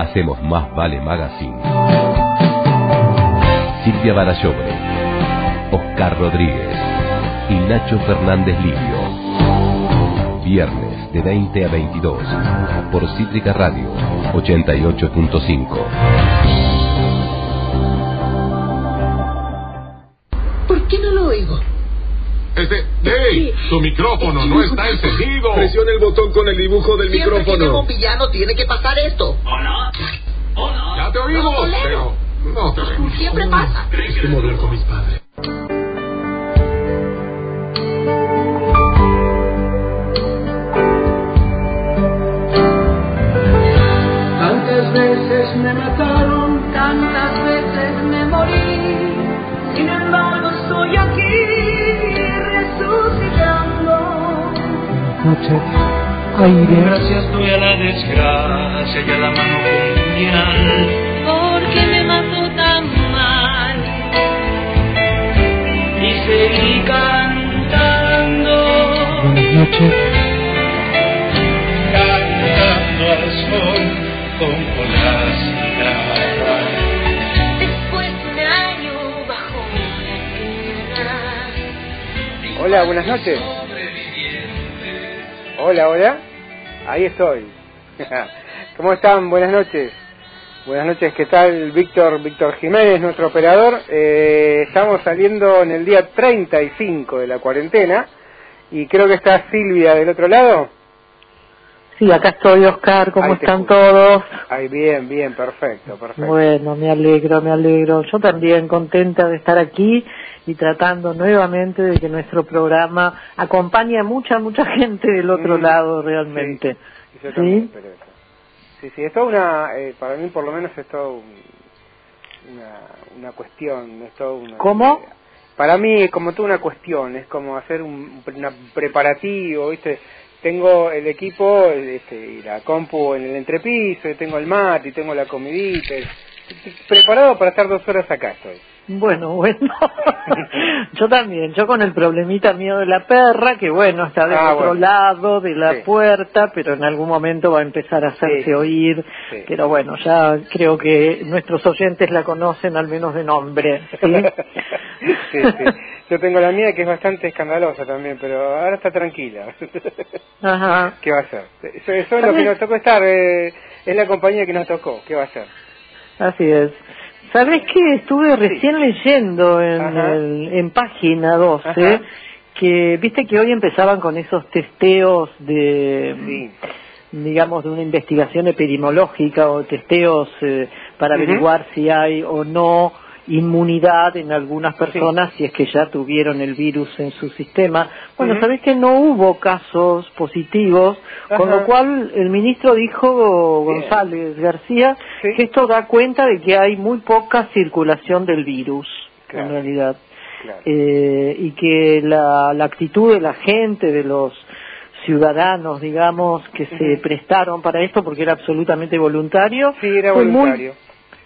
hacemos Más Vale Magazine. Silvia Barallobre, Oscar Rodríguez y Nacho Fernández Livio. Viernes de 20 a 22 por Cítrica Radio 88.5. ¿Por qué no lo oigo? Este, ¡Hey! Tu micrófono no está encendido. Presiona el botón con el dibujo del Siempre que micrófono. tengo un villano tiene que pasar esto. Ya te pero no te. Siempre pasa. Como hablar con mis padres. Tantas veces me mataron, tantas veces me morí. Sin embargo, estoy aquí resucitando. noches, aire, Gracias doy a la desgracia y a la mano puñal. Buenas noches, Cantando al sol con la cigarra. Después de un año bajo la tierra. Hola, buenas noches. Hola, hola. Ahí estoy. ¿Cómo están? Buenas noches. Buenas noches, ¿qué tal? Víctor Víctor Jiménez, nuestro operador. Eh, estamos saliendo en el día 35 de la cuarentena y creo que está Silvia del otro lado. sí, acá estoy Oscar, ¿cómo Ahí están todos? Ay, bien, bien, perfecto, perfecto. Bueno, me alegro, me alegro. Yo también contenta de estar aquí y tratando nuevamente de que nuestro programa acompañe a mucha, mucha gente del otro Mm, lado realmente. Yo ¿Sí? eso. Sí, sí, es toda una, eh, para mí por lo menos es todo un- una, una cuestión, es todo una... ¿Cómo? Para mí es como toda una cuestión, es como hacer un, una preparativo, ¿viste? Tengo el equipo este, la compu en el entrepiso, y tengo el mate, y tengo la comidita, preparado para estar dos horas acá estoy. Bueno, bueno. yo también, yo con el problemita mío de la perra, que bueno, está del Ah, otro bueno. lado de la Sí. puerta, pero en algún momento va a empezar a hacerse Sí. oír. Sí. Pero bueno, ya creo que nuestros oyentes la conocen al menos de nombre. ¿sí? sí. Yo tengo la mía que es bastante escandalosa también, pero ahora está tranquila. Ajá. ¿Qué va a hacer? Eso, eso es lo que nos tocó estar, eh, es la compañía que nos tocó, ¿qué va a hacer? Así es. ¿Sabés que estuve recién leyendo en, el- en página 12 Ajá. que viste que hoy empezaban con esos testeos de Sí. digamos de una investigación epidemiológica o testeos eh, para averiguar si hay o no inmunidad en algunas personas si es que ya tuvieron el virus en su sistema. Bueno, Ujú. sabés que no hubo casos positivos, con lo cual el ministro dijo, Bien. González García, Sí. que esto da cuenta de que hay muy poca circulación del virus, Claro. en realidad. Claro. Eh, y que la, la actitud de la gente, de los ciudadanos, digamos, que se prestaron para esto porque era absolutamente voluntario. sí, era fue muy-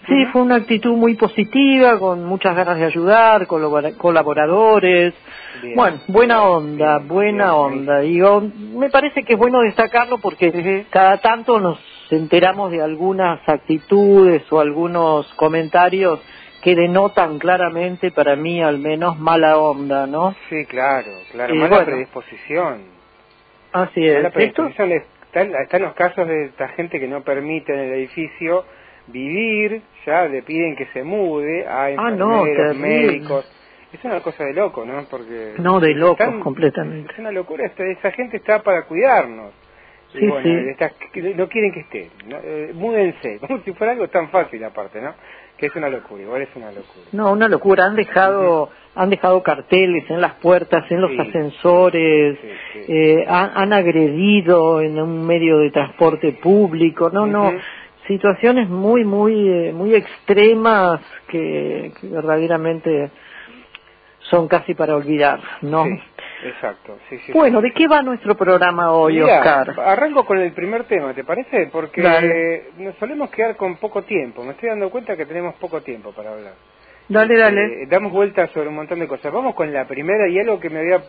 sí, fue una actitud muy positiva, con muchas ganas de ayudar, colabora- colaboradores. Bien. Bueno, buena Bien, onda, bien, buena onda. Digo, me parece que es bueno destacarlo porque cada tanto nos enteramos de algunas actitudes o algunos comentarios que denotan claramente, para mí al menos, mala onda, ¿no? Sí, claro, claro, Y mala bueno. predisposición. Así Mala es. Esto, predisposición están, están los casos de esta gente que no permite en el edificio vivir, ya le piden que se mude a Ah, no, enfermeros, médicos. Es una cosa de loco, ¿no? Porque No, de locos, están- completamente. Es una locura, esta- esa gente está para cuidarnos. Y Sí, bueno, sí. no quieren que esté, ¿no? Eh, múdense, como si fuera algo tan fácil aparte, ¿no? Que es una locura, igual es una locura. no, una locura. Han dejado, han dejado carteles en las puertas, en los ascensores, eh, han, han agredido en un medio de transporte público. No, no. Situaciones muy, muy, eh, muy extremas que, que verdaderamente son casi para olvidar, ¿no? Sí, exacto, sí, sí. Bueno, ¿de qué va nuestro programa hoy, Mira, Oscar? arranco con el primer tema, ¿te parece? Porque Dale. eh, nos solemos quedar con poco tiempo. Me estoy dando cuenta que tenemos poco tiempo para hablar. Dale, dale. Eh, damos vueltas sobre un montón de cosas. Vamos con la primera y algo que me había,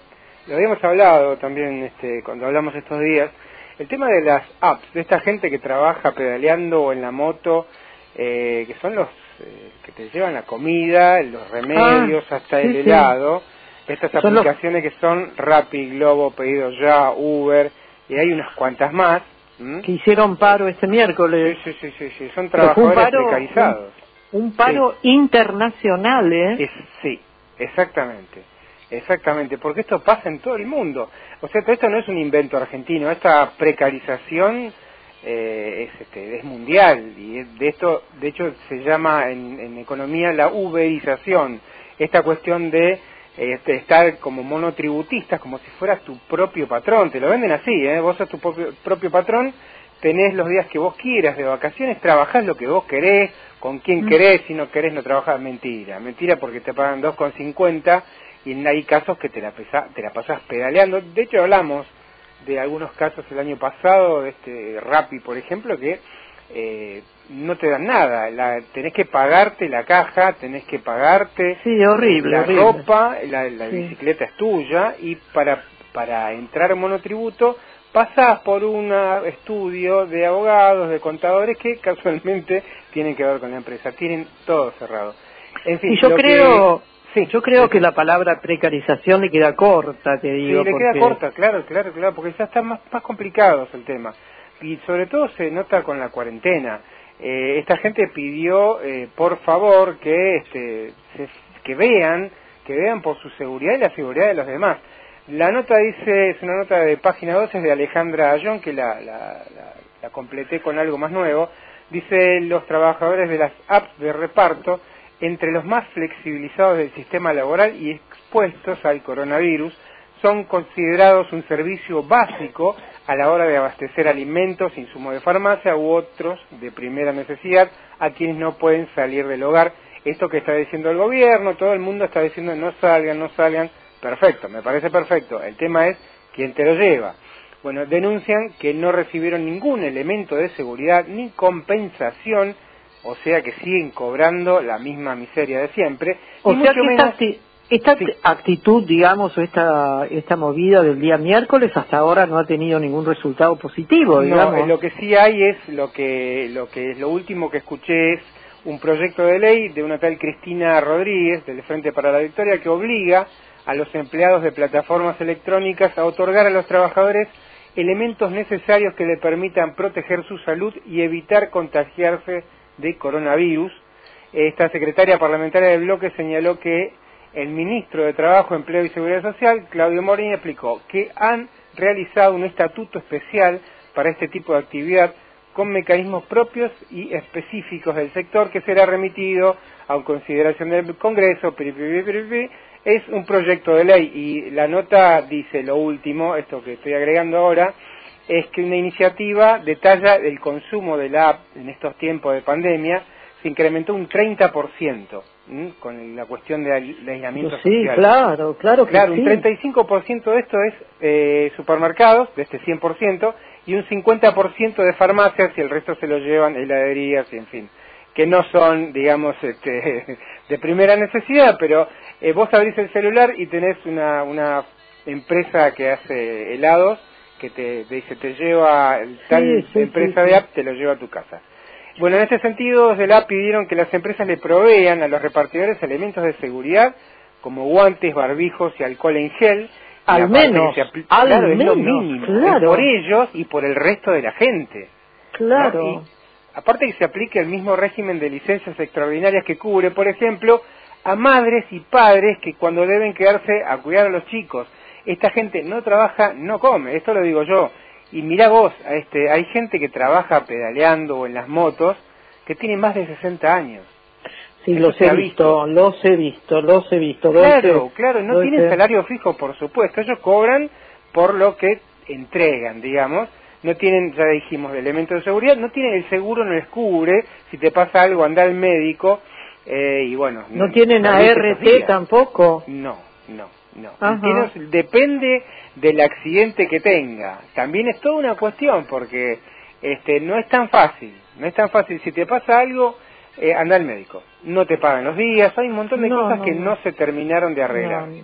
lo habíamos hablado también este, cuando hablamos estos días, El tema de las apps, de esta gente que trabaja pedaleando o en la moto, eh, que son los eh, que te llevan la comida, los remedios, hasta Ah, sí, el sí. helado. Estas Son los- aplicaciones que son Rappi, Globo, Pedido Ya, Uber, y hay unas cuantas más. ¿m? Que hicieron paro este miércoles. Sí, sí, sí, sí, son un trabajadores paro- precarizados. Un paro internacional, ¿eh? Es- sí, exactamente, exactamente, porque esto pasa en todo el mundo. O sea, esto no es un invento argentino, esta precarización eh, es, este, es mundial y de esto, de hecho, se llama en, en economía la uberización, esta cuestión de este, estar como monotributistas, como si fueras tu propio patrón, te lo venden así, ¿eh? vos sos tu propio, propio patrón, tenés los días que vos quieras de vacaciones, trabajás lo que vos querés, con quién Mm. querés, si no querés no trabajás, mentira, mentira porque te pagan 2,50 y hay casos que te la, pesa- te la pasás pedaleando, de hecho hablamos de algunos casos el año pasado, de este Rappi por ejemplo, que eh, no te dan nada, la, tenés que pagarte la caja, tenés que pagarte Sí, horrible, la horrible. ropa, la, la Sí. bicicleta es tuya y para, para entrar en monotributo pasás por un estudio de abogados, de contadores que casualmente tienen que ver con la empresa, tienen todo cerrado. En fin, Y yo que- creo, sí, yo creo que la palabra precarización le queda corta, te Sí, digo, le porque queda corta, claro, claro, claro, porque ya están más, más complicados el tema. Y sobre todo se nota con la cuarentena. Eh, esta gente pidió, eh, por favor, que, este, se- que vean, que vean por su seguridad y la seguridad de los demás. La nota dice, es una nota de página 12, es de Alejandra Ayón, que la, la, la- la completé con algo más nuevo. Dice, los trabajadores de las apps de reparto, entre los más flexibilizados del sistema laboral y expuestos al coronavirus, son considerados un servicio básico a la hora de abastecer alimentos, insumos de farmacia u otros de primera necesidad a quienes no pueden salir del hogar. Esto que está diciendo el gobierno, todo el mundo está diciendo no salgan, no salgan. Perfecto, me parece perfecto. El tema es quién te lo lleva. Bueno, denuncian que no recibieron ningún elemento de seguridad ni compensación, o sea que siguen cobrando la misma miseria de siempre. O y sea que esta, menos- acti- esta Sí. actitud, digamos, o esta, esta movida del día miércoles hasta ahora no ha tenido ningún resultado positivo, No, digamos. eh, lo que sí hay es lo que lo que lo último que escuché es un proyecto de ley de una tal Cristina Rodríguez del Frente para la Victoria que obliga a los empleados de plataformas electrónicas a otorgar a los trabajadores elementos necesarios que le permitan proteger su salud y evitar contagiarse de coronavirus. Esta secretaria parlamentaria del bloque señaló que el ministro de Trabajo, Empleo y Seguridad Social, Claudio Morín, explicó que han realizado un estatuto especial para este tipo de actividad con mecanismos propios y específicos del sector que será remitido a consideración del Congreso. Es un proyecto de ley y la nota dice lo último, esto que estoy agregando ahora, es que una iniciativa detalla el consumo de la app en estos tiempos de pandemia se incrementó un 30% ¿m? con la cuestión del aislamiento sí, social. claro, claro que Claro, sí. un 35% de esto es eh, supermercados, de este 100%, y un 50% de farmacias y el resto se lo llevan heladerías y en fin, que no son, digamos, este, de primera necesidad, pero eh, vos abrís el celular y tenés una, una empresa que hace helados que te, te dice, te lleva tal Sí, sí, empresa sí, de app, te lo lleva a tu casa. Bueno, en este sentido, desde la app pidieron que las empresas le provean a los repartidores elementos de seguridad como guantes, barbijos y alcohol en gel. Al menos, al claro, es lo menos, mínimo. claro. Por ellos y por el resto de la gente. ¿no? Claro. Y aparte que se aplique el mismo régimen de licencias extraordinarias que cubre, por ejemplo, a madres y padres que cuando deben quedarse a cuidar a los chicos. Esta gente no trabaja, no come, esto lo digo yo. Y mira vos, a este, hay gente que trabaja pedaleando o en las motos que tiene más de 60 años. Sí, Eso los he ha visto, los he visto, los he visto. Claro, claro, no tienen salario fijo, por supuesto. Ellos cobran por lo que entregan, digamos. No tienen, ya dijimos, elementos de seguridad. No tienen el seguro, no les cubre. Si te pasa algo, anda al médico. eh, y bueno. No tienen ART tampoco. No, no, no. Ajá. Depende del accidente que tenga. También es toda una cuestión porque este no es tan fácil. No es tan fácil. Si te pasa algo, eh, anda al médico. No te pagan los días. Hay un montón de No, cosas no, que no. no se terminaron de arreglar. Así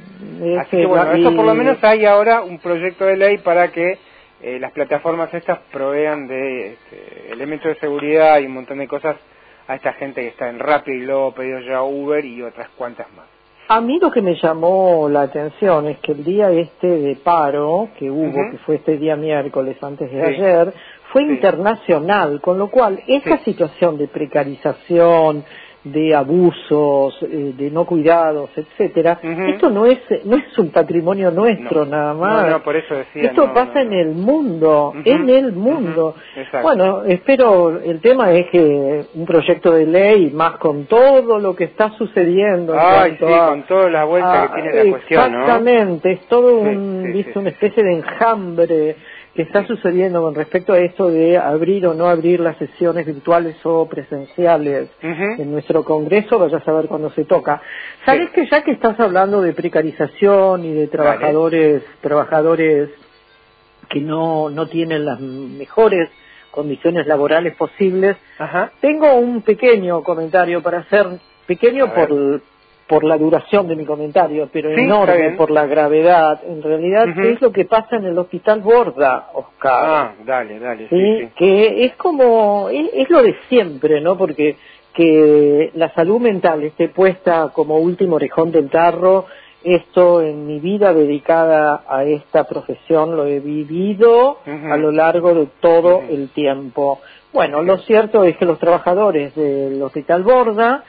ese que bueno, eso por lo menos hay ahora un proyecto de ley para que eh, las plataformas estas provean de este, elementos de seguridad y un montón de cosas a esta gente que está en Rappi, Globo, pedido ya Uber y otras cuantas más. A mí lo que me llamó la atención es que el día este de paro que hubo, que fue este día miércoles antes de Sí. ayer, fue Sí. internacional, con lo cual esta Sí. situación de precarización, de abusos, eh, de no cuidados, etcétera, esto no es no es un patrimonio nuestro No. nada más. No, no, por eso decía. Esto pasa en el mundo, en el mundo. Bueno, espero, el tema es que un proyecto de ley, más con todo lo que está sucediendo en Ay, sí, a- con toda la vuelta que tiene la cuestión, ¿no? Exactamente, es todo un, sí, ¿viste? sí, una especie de enjambre que está sucediendo con respecto a esto de abrir o no abrir las sesiones virtuales o presenciales en nuestro Congreso, vaya a saber cuándo se toca. Sabes Sí. que ya que estás hablando de precarización y de trabajadores, trabajadores que no, no tienen las mejores condiciones laborales posibles, Ajá. tengo un pequeño comentario para hacer, pequeño por, por la duración de mi comentario, pero Sí, enorme por la gravedad. En realidad. ¿qué es lo que pasa en el Hospital Borda, Oscar? Ah, dale, dale, sí, que es como, es, es lo de siempre, ¿no? Porque que la salud mental esté puesta como último orejón del tarro, esto en mi vida dedicada a esta profesión lo he vivido a lo largo de todo el tiempo. Bueno, lo cierto es que los trabajadores del Hospital Borda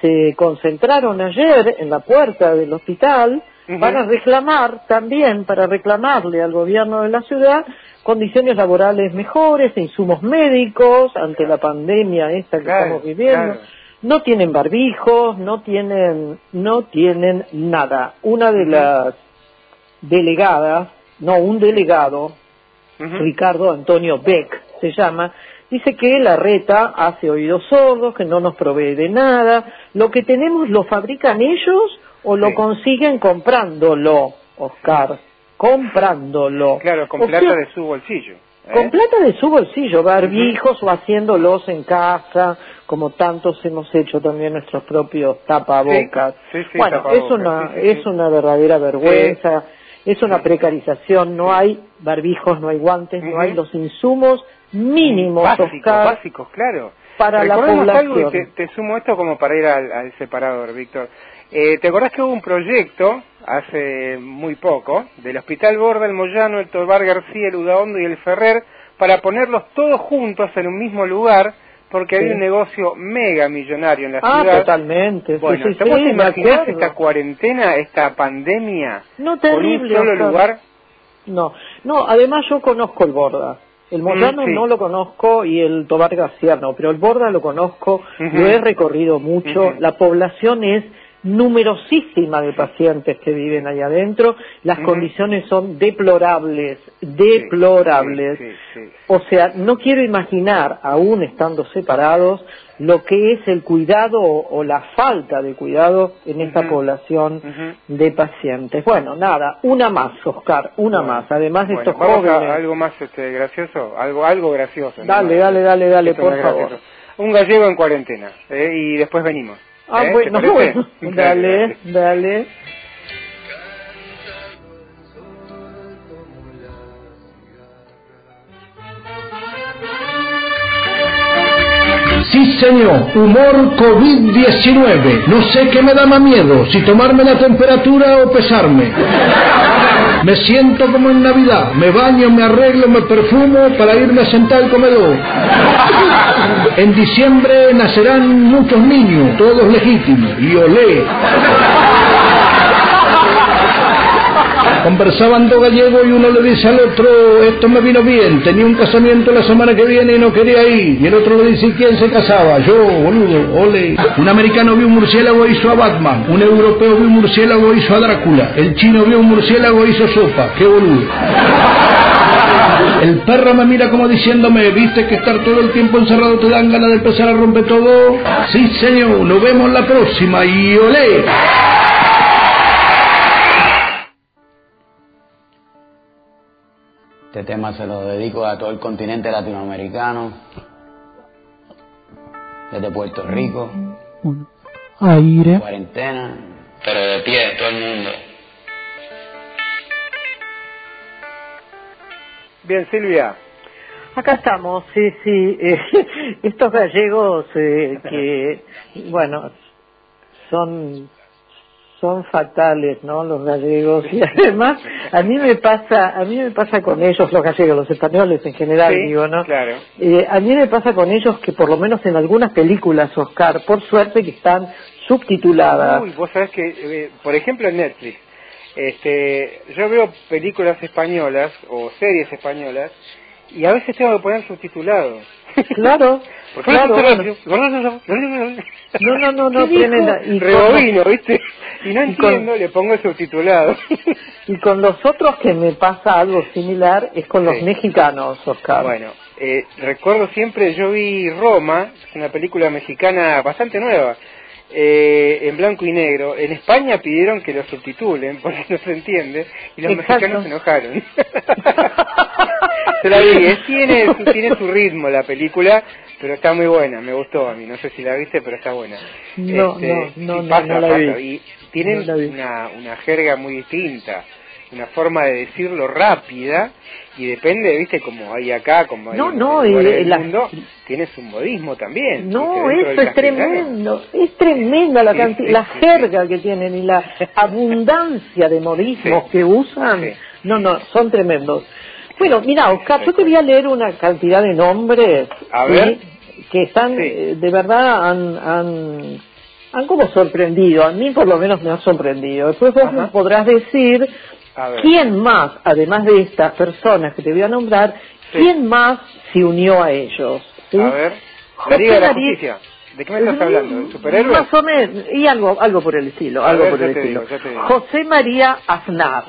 se concentraron ayer en la puerta del hospital para reclamar también, para reclamarle al gobierno de la ciudad condiciones laborales mejores, insumos médicos ante la pandemia esta que Claro, estamos viviendo. claro. No tienen barbijos, no tienen, no tienen nada. Una de las delegadas, no, un delegado. Ricardo Antonio Beck se llama, dice que la reta hace oídos sordos, que no nos provee de nada, lo que tenemos lo fabrican ellos o lo Sí. consiguen comprándolo, Oscar, comprándolo. Claro, con O plata sea, de su bolsillo. ¿eh? Con plata de su bolsillo, barbijos o haciéndolos en casa, como tantos hemos hecho también nuestros propios tapabocas. Sí, sí, sí, bueno, tapabocas, es una, es una verdadera vergüenza, es una precarización, no hay barbijos, no hay guantes, no hay los insumos mínimos, básicos, Oscar, básicos, claro. para la Recordemos algo y población. te, te sumo esto como para ir al, al separador, Víctor. Eh, ¿Te acordás que hubo un proyecto hace muy poco del Hospital Borda, el Moyano, el Tobar García, el Udaondo y el Ferrer para ponerlos todos juntos en un mismo lugar porque Sí. había un negocio mega millonario en la Ah, ciudad? totalmente. Bueno, sí, ¿te sí, te imaginás esta cuarentena, esta pandemia, No, con un terrible, solo Oscar. lugar? No, no, además yo conozco el Borda. El Moyano Mm, sí. no lo conozco y el Tobar García no, pero el Borda lo conozco, lo he recorrido mucho. La población es numerosísima de pacientes que viven ahí adentro. Las condiciones son deplorables, deplorables. Sí, sí, sí. O sea, no quiero imaginar, aún estando separados, lo que es el cuidado o, o la falta de cuidado en esta población de pacientes. Bueno, nada, una más, Oscar, una Bueno, más. Además de bueno, estos vamos a jóvenes. algo más este, gracioso, algo algo gracioso. ¿no? Dale, dale, dale, dale, Esto por favor. gracioso. Un gallego en cuarentena, ¿eh? y después venimos. Ah, ¿eh? bueno, bueno. Dale, dale. Sí, señor, humor COVID-19. No sé qué me da más miedo, si tomarme la temperatura o pesarme. Me siento como en Navidad, me baño, me arreglo, me perfumo para irme a sentar al comedor. En diciembre nacerán muchos niños, todos legítimos, y olé. Conversaban dos gallegos y uno le dice al otro, esto me vino bien, tenía un casamiento la semana que viene y no quería ir. Y el otro le dice, ¿y quién se casaba? Yo, boludo, ole. Un americano vio un murciélago e hizo a Batman. Un europeo vio un murciélago e hizo a Drácula. El chino vio un murciélago e hizo sopa. Qué boludo. El perro me mira como diciéndome, ¿viste que estar todo el tiempo encerrado te dan ganas de empezar a romper todo? Sí, señor, nos vemos la próxima y olé. Este tema se lo dedico a todo el continente latinoamericano, desde Puerto Rico, Aire. cuarentena, pero de pie, todo el mundo. Bien, Silvia. Acá estamos, sí, sí. eh, estos gallegos eh, que, bueno, son son fatales, ¿no? Los gallegos y además a mí me pasa, a mí me pasa con ellos, los gallegos, los españoles en general, Sí, digo, ¿no? claro. Eh, a mí me pasa con ellos que por lo menos en algunas películas, Oscar, por suerte que están subtituladas. Uy, vos sabés que, eh, por ejemplo, en Netflix, este, yo veo películas españolas o series españolas y a veces tengo que poner subtitulado. Claro, claro. No, no, no, no. Y con- Rebobino, ¿viste? Y no y con- entiendo, le pongo el subtitulado. Y con los otros que me pasa algo similar es con los Sí. mexicanos, Oscar. Bueno, eh, recuerdo siempre, yo vi Roma, una película mexicana bastante nueva, eh, en blanco y negro. En España pidieron que lo subtitulen porque no se entiende y los Exacto. mexicanos se enojaron. se la vi, tiene, su- tiene su ritmo la película, pero está muy buena, me gustó a mí. No sé si la viste, pero está buena. No, Este, no, no, pasa, no la pasa, vi. Y tienen No la vi. una, una jerga muy distinta, una forma de decirlo rápida y depende, viste, como hay acá, como hay No, en no, la- mundo, tienes un modismo también. No, eso es castellano. tremendo, es tremenda la, Sí, la sí, jerga que tienen y la abundancia de modismos que usan. No, no, son tremendos. Bueno, mira, Oscar, yo te voy a leer una cantidad de nombres A ¿sí? ver. que están, Sí. eh, de verdad, han, han, han como sorprendido. A mí por lo menos me ha sorprendido. Después vos Ajá. me podrás decir quién más, además de estas personas que te voy a nombrar, Sí. quién más se unió a ellos. A ver, José de la María- Justicia. ¿De qué me estás hablando? ¿De superhéroes? Más o menos, y algo, algo por el estilo, A algo ver, por el estilo. digo. José María Aznar,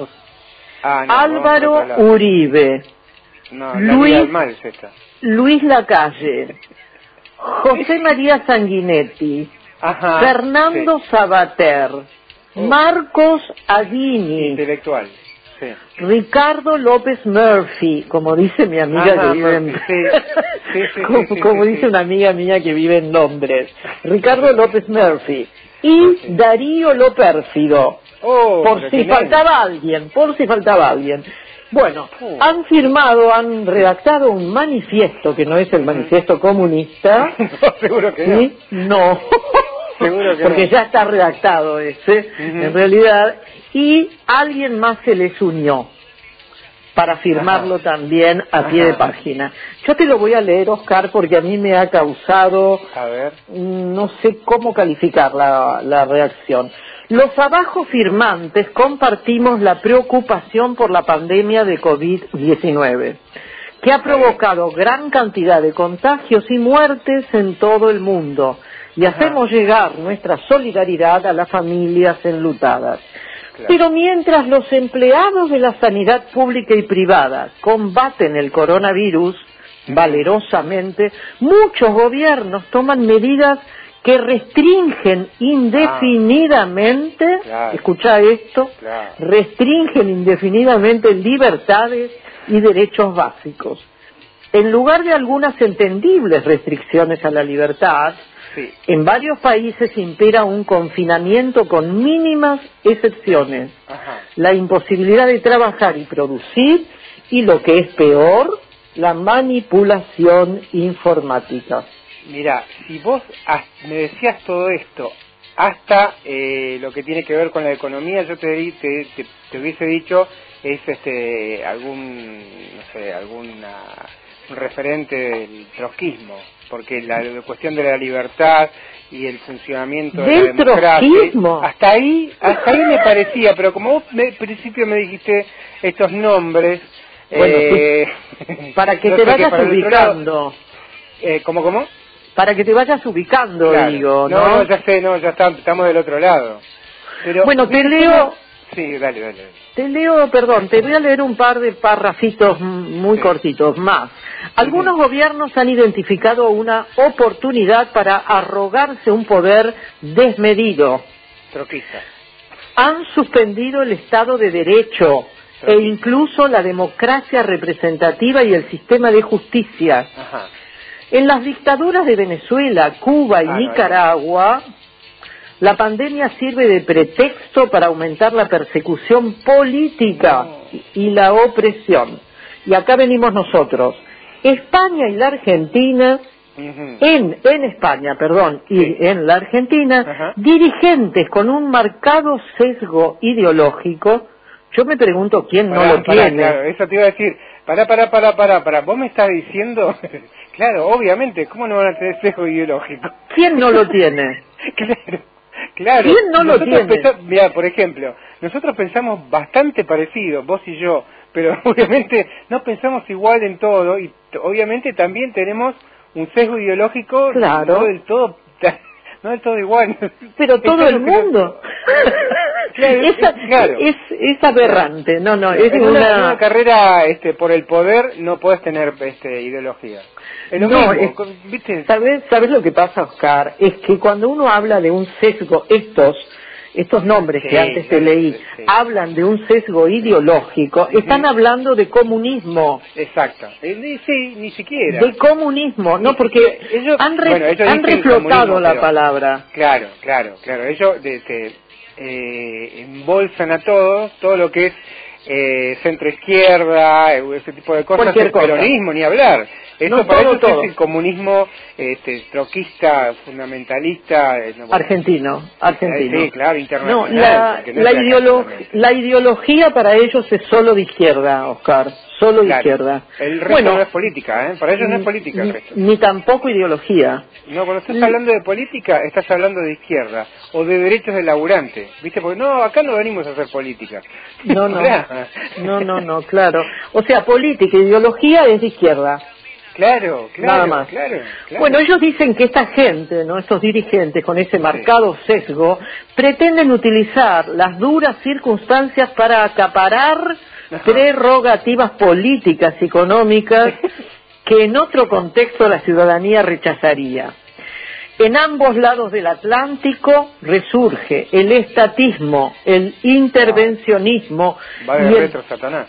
Ah, no, Álvaro. Uribe, No, Luis- Mal. Luis Lacalle, José María Sanguinetti, Ajá. Fernando Sabater, Oh. Marcos. Aguini, Intelectual. Sí. Ricardo López Murphy, como dice mi amiga Ajá, que vive en... Sí. Sí, como, dice una amiga mía que vive en Londres. Ricardo López Murphy. Y Darío Lopérfido. Oh, por si faltaba alguien, por si faltaba alguien. Bueno, Oh. han firmado, han redactado un manifiesto, que no es el manifiesto comunista. No, seguro que no. ¿Sí? No. Seguro que Porque no. ya está redactado ese, en realidad. Y alguien más se les unió para firmarlo Ajá. también a pie de página. Yo te lo voy a leer, Oscar, porque a mí me ha causado, A ver. mm, no sé cómo calificar la, la reacción. Los abajo firmantes compartimos la preocupación por la pandemia de COVID-19, que ha provocado gran cantidad de contagios y muertes en todo el mundo, y hacemos llegar nuestra solidaridad a las familias enlutadas. Pero mientras los empleados de la sanidad pública y privada combaten el coronavirus valerosamente, muchos gobiernos toman medidas que restringen indefinidamente, Ah. Claro. escucha esto, Claro. restringen indefinidamente libertades y derechos básicos. En lugar de algunas entendibles restricciones a la libertad, Sí. en varios países impera un confinamiento con mínimas excepciones, Ajá. la imposibilidad de trabajar y producir y lo que es peor, la manipulación informática. Mira, si vos me decías todo esto hasta eh, lo que tiene que ver con la economía, yo te, te, te- te hubiese dicho es este algún no sé alguna un referente del trotskismo, porque la, la cuestión de la libertad y el funcionamiento de ¿Del la democracia trotskismo? hasta ahí hasta ahí me parecía, pero como vos al principio me dijiste estos nombres Bueno, eh, Para que no te vayas ubicando, eh, ¿Cómo, cómo? Para que te vayas ubicando, Claro. digo, no, ¿no? no, ya sé, no, ya está- estamos del otro lado. Pero, Bueno, te leo, Sí, dale, dale. te leo, perdón, te voy a leer un par de párrafitos mm, muy Sí. cortitos más. Algunos gobiernos han identificado una oportunidad para arrogarse un poder desmedido. Troquista. Han suspendido el Estado de Derecho e incluso la democracia representativa y el sistema de justicia. Ajá. En las dictaduras de Venezuela, Cuba y Nicaragua, la pandemia sirve de pretexto para aumentar la persecución política y la opresión. y acá venimos nosotros. España y la Argentina, en, en España, perdón, y en la Argentina, dirigentes con un marcado sesgo ideológico, yo me pregunto quién no lo pará, tiene. claro, eso te iba a decir. Pará, pará, pará, pará, pará. Vos me estás diciendo... claro, obviamente, ¿cómo no van a tener sesgo ideológico? ¿Quién no lo tiene? claro, claro. ¿Quién no lo tiene? Mirá, por ejemplo, nosotros pensamos bastante parecido, vos y yo, pero obviamente no pensamos igual en todo y obviamente también tenemos un sesgo ideológico Claro. no del todo no del todo igual. Pero todo Es el mundo. Claro, es, claro. es, es aberrante, no, no, es en una, una... en una carrera este por el poder no podés tener este ideología. Es lo No, mismo, es- ¿viste? ¿Sabes, ¿Sabes lo que pasa, Oscar? Es que cuando uno habla de un sesgo, estos estos nombres Sí, que antes te leí, sí. hablan de un sesgo ideológico, están hablando de comunismo. Exacto. Eh, sí, ni siquiera. De comunismo, no, porque Ellos- han, re- bueno, ellos han dicen reflotado la pero- palabra. Claro, claro, claro. Ellos de, te, eh, embolsan a todos, todo lo que es eh, centro izquierda, eh, ese tipo de cosas, Cualquier el cosa. peronismo, ni hablar. Eso No, para todo, ellos todo. es el comunismo este, troquista, fundamentalista. eh, no, Argentino, argentino. Sí, claro, No, la, no la, ideolo- la ideología para ellos es solo de izquierda, Oscar, solo Claro. izquierda. El resto Bueno, no es política, ¿eh? Para ellos no es política el resto. ni tampoco ideología. No, cuando estás hablando de política, estás hablando de izquierda o de derechos del laburante, ¿viste? Porque no, acá no venimos a hacer política. No, no, no, no, no, claro. O sea, política, ideología es de izquierda. Claro, claro, Nada más. claro, claro. Bueno, ellos dicen que esta gente, ¿no? estos dirigentes con ese marcado sesgo, pretenden utilizar las duras circunstancias para acaparar. Prerrogativas políticas y económicas que en otro contexto la ciudadanía rechazaría. En ambos lados del Atlántico resurge el estatismo, el intervencionismo de y el, retro Satanás.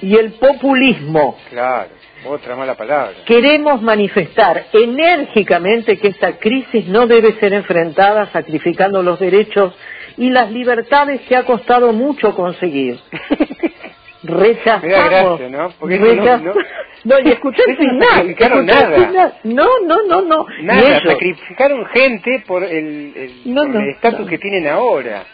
y el populismo. Claro, otra mala palabra. Queremos manifestar enérgicamente que esta crisis no debe ser enfrentada sacrificando los derechos y las libertades que ha costado mucho conseguir. Rechazamos. Me da gracia, ¿no? Porque no- no- No, y escuché el no final. nada. No, no, no, no. Nada, ellos sacrificaron gente por el el No, por no, el estatus no. que tienen ahora.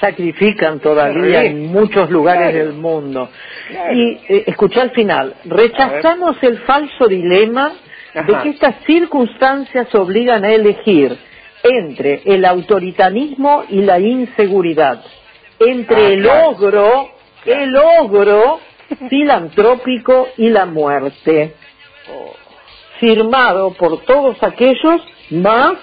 sacrifican todavía en muchos lugares claro. del mundo. Claro. Y eh, escuché al final, rechazamos el falso dilema de que estas circunstancias obligan a elegir entre el autoritarismo y la inseguridad, entre Ah, el claro. ogro, Claro. el ogro filantrópico y la muerte, Oh, firmado por todos aquellos más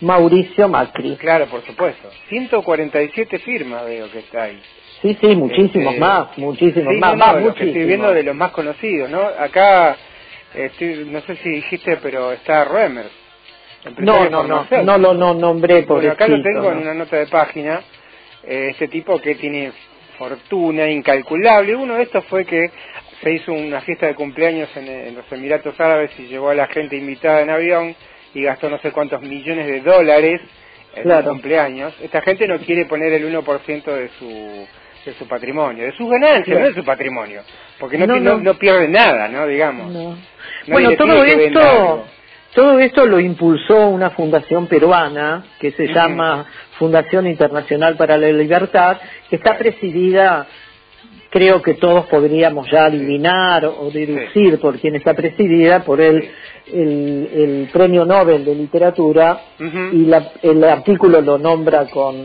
Mauricio Macri. claro, por supuesto. 147 firmas veo que está ahí. Sí, sí, muchísimos Este, más, muchísimos sí, más, no, más, no, que estoy muchísimos. viendo de los más conocidos, ¿no? Acá, estoy- no sé si dijiste, pero está Remer. No, no, no, no lo no nombré por Bueno, acá lo tengo ¿no? en una nota de página. eh, este tipo que tiene fortuna incalculable. Uno de estos fue que se hizo una fiesta de cumpleaños en, en los Emiratos Árabes y llevó a la gente invitada en avión y gastó no sé cuántos millones de dólares en Claro. los cumpleaños. Esta gente no quiere poner el 1% de su de su patrimonio, de sus ganancias, Claro. no de su patrimonio, porque no, No, no, no. pierde nada, ¿no? Digamos. Bueno, todo esto. Todo esto lo impulsó una fundación peruana que se llama Fundación Internacional para la Libertad, que está presidida, creo que todos podríamos ya adivinar o deducir por quién está presidida, por el, el, el Premio Nobel de Literatura, y la- el artículo lo nombra con,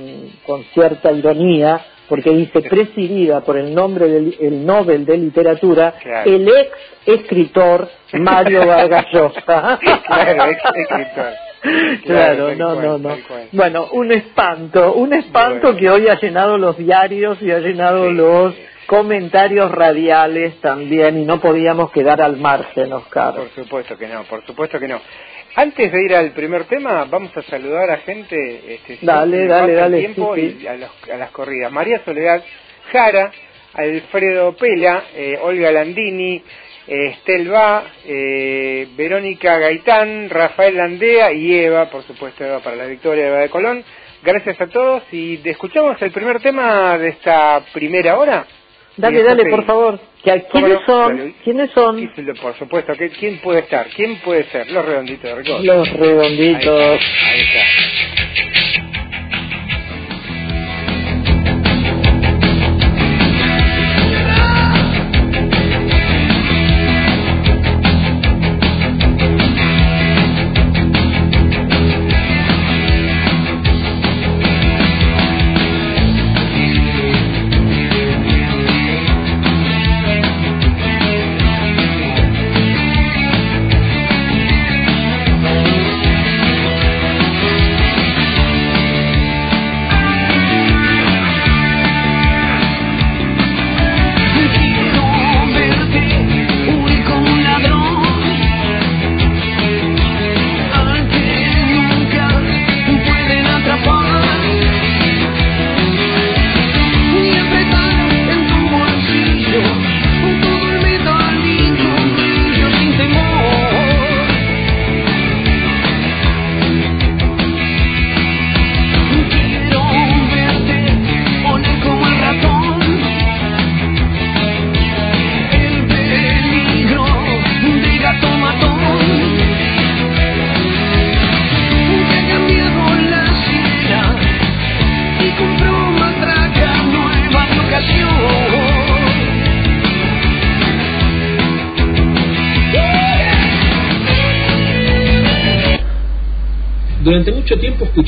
con cierta ironía, porque dice presidida por el nombre del el Nobel de Literatura, Claro. el ex escritor Mario Vargas Llosa. Claro, ex escritor. Claro, no, cual, no, no. Bueno, un espanto, un espanto Bueno. que hoy ha llenado los diarios y ha llenado Sí, los sí. comentarios radiales también y no podíamos quedar al margen, Oscar. Por supuesto que no, por supuesto que no. Antes de ir al primer tema, vamos a saludar a gente. Este, Dale, dale, dale, Tiempo sí, y a, los- a las corridas. María Soledad Jara, Alfredo Pela, eh, Olga Landini, eh, Estel Va, eh, Verónica Gaitán, Rafael Landea y Eva, por supuesto Eva para la victoria Eva de Colón. Gracias a todos y escuchamos el primer tema de esta primera hora. Dale, dale, por favor. ¿Que- ¿Cómo ¿Quiénes son? ¿Quiénes son? Por supuesto. ¿Quién puede estar? ¿Quién puede ser? Los redonditos de Record. Los redonditos. Ahí está.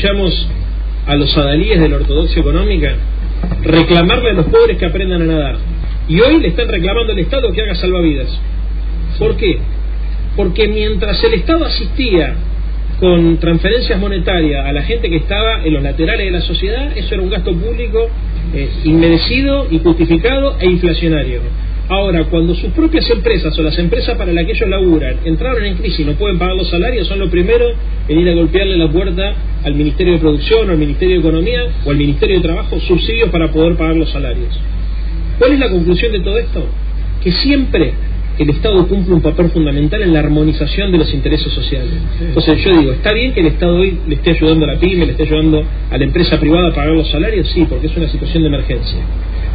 Escuchamos a los adalíes de la ortodoxia económica reclamarle a los pobres que aprendan a nadar. Y hoy le están reclamando al Estado que haga salvavidas. ¿Por qué? Porque mientras el Estado asistía con transferencias monetarias a la gente que estaba en los laterales de la sociedad, eso era un gasto público eh, inmerecido, injustificado e inflacionario. Ahora, cuando sus propias empresas o las empresas para las que ellos laburan entraron en crisis y no pueden pagar los salarios, son los primeros en ir a golpearle la puerta al Ministerio de Producción o al Ministerio de Economía o al Ministerio de Trabajo subsidios para poder pagar los salarios. ¿Cuál es la conclusión de todo esto? Que siempre el Estado cumple un papel fundamental en la armonización de los intereses sociales. Entonces yo digo, ¿está bien que el Estado hoy le esté ayudando a la pyme, le esté ayudando a la empresa privada a pagar los salarios? Sí, porque es una situación de emergencia.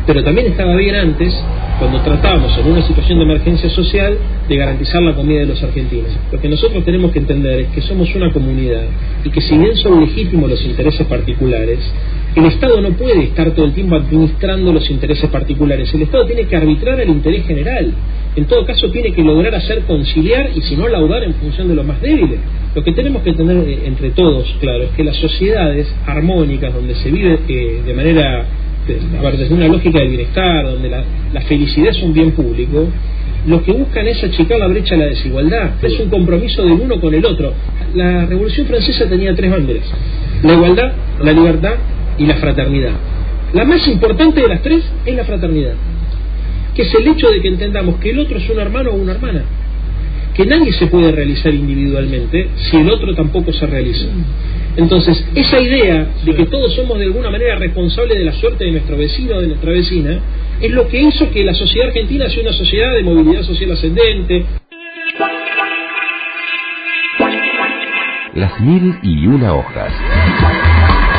Pero también estaba bien antes, cuando tratábamos en una situación de emergencia social, de garantizar la comida de los argentinos. Lo que nosotros tenemos que entender es que somos una comunidad y que si bien son legítimos los intereses particulares, el Estado no puede estar todo el tiempo administrando los intereses particulares. El Estado tiene que arbitrar el interés general. En todo caso, tiene que lograr hacer conciliar y, si no, laudar en función de los más débiles. Lo que tenemos que tener eh, entre todos, claro, es que las sociedades armónicas, donde se vive eh, de manera, a ver, desde una lógica de bienestar, donde la, la felicidad es un bien público, lo que buscan es achicar la brecha de la desigualdad. Es un compromiso del uno con el otro. La Revolución Francesa tenía tres banderas. La igualdad, la libertad y la fraternidad. La más importante de las tres es la fraternidad, que es el hecho de que entendamos que el otro es un hermano o una hermana, que nadie se puede realizar individualmente si el otro tampoco se realiza. Entonces, esa idea de que todos somos de alguna manera responsables de la suerte de nuestro vecino o de nuestra vecina, es lo que hizo que la sociedad argentina sea una sociedad de movilidad social ascendente, Las mil y una hojas.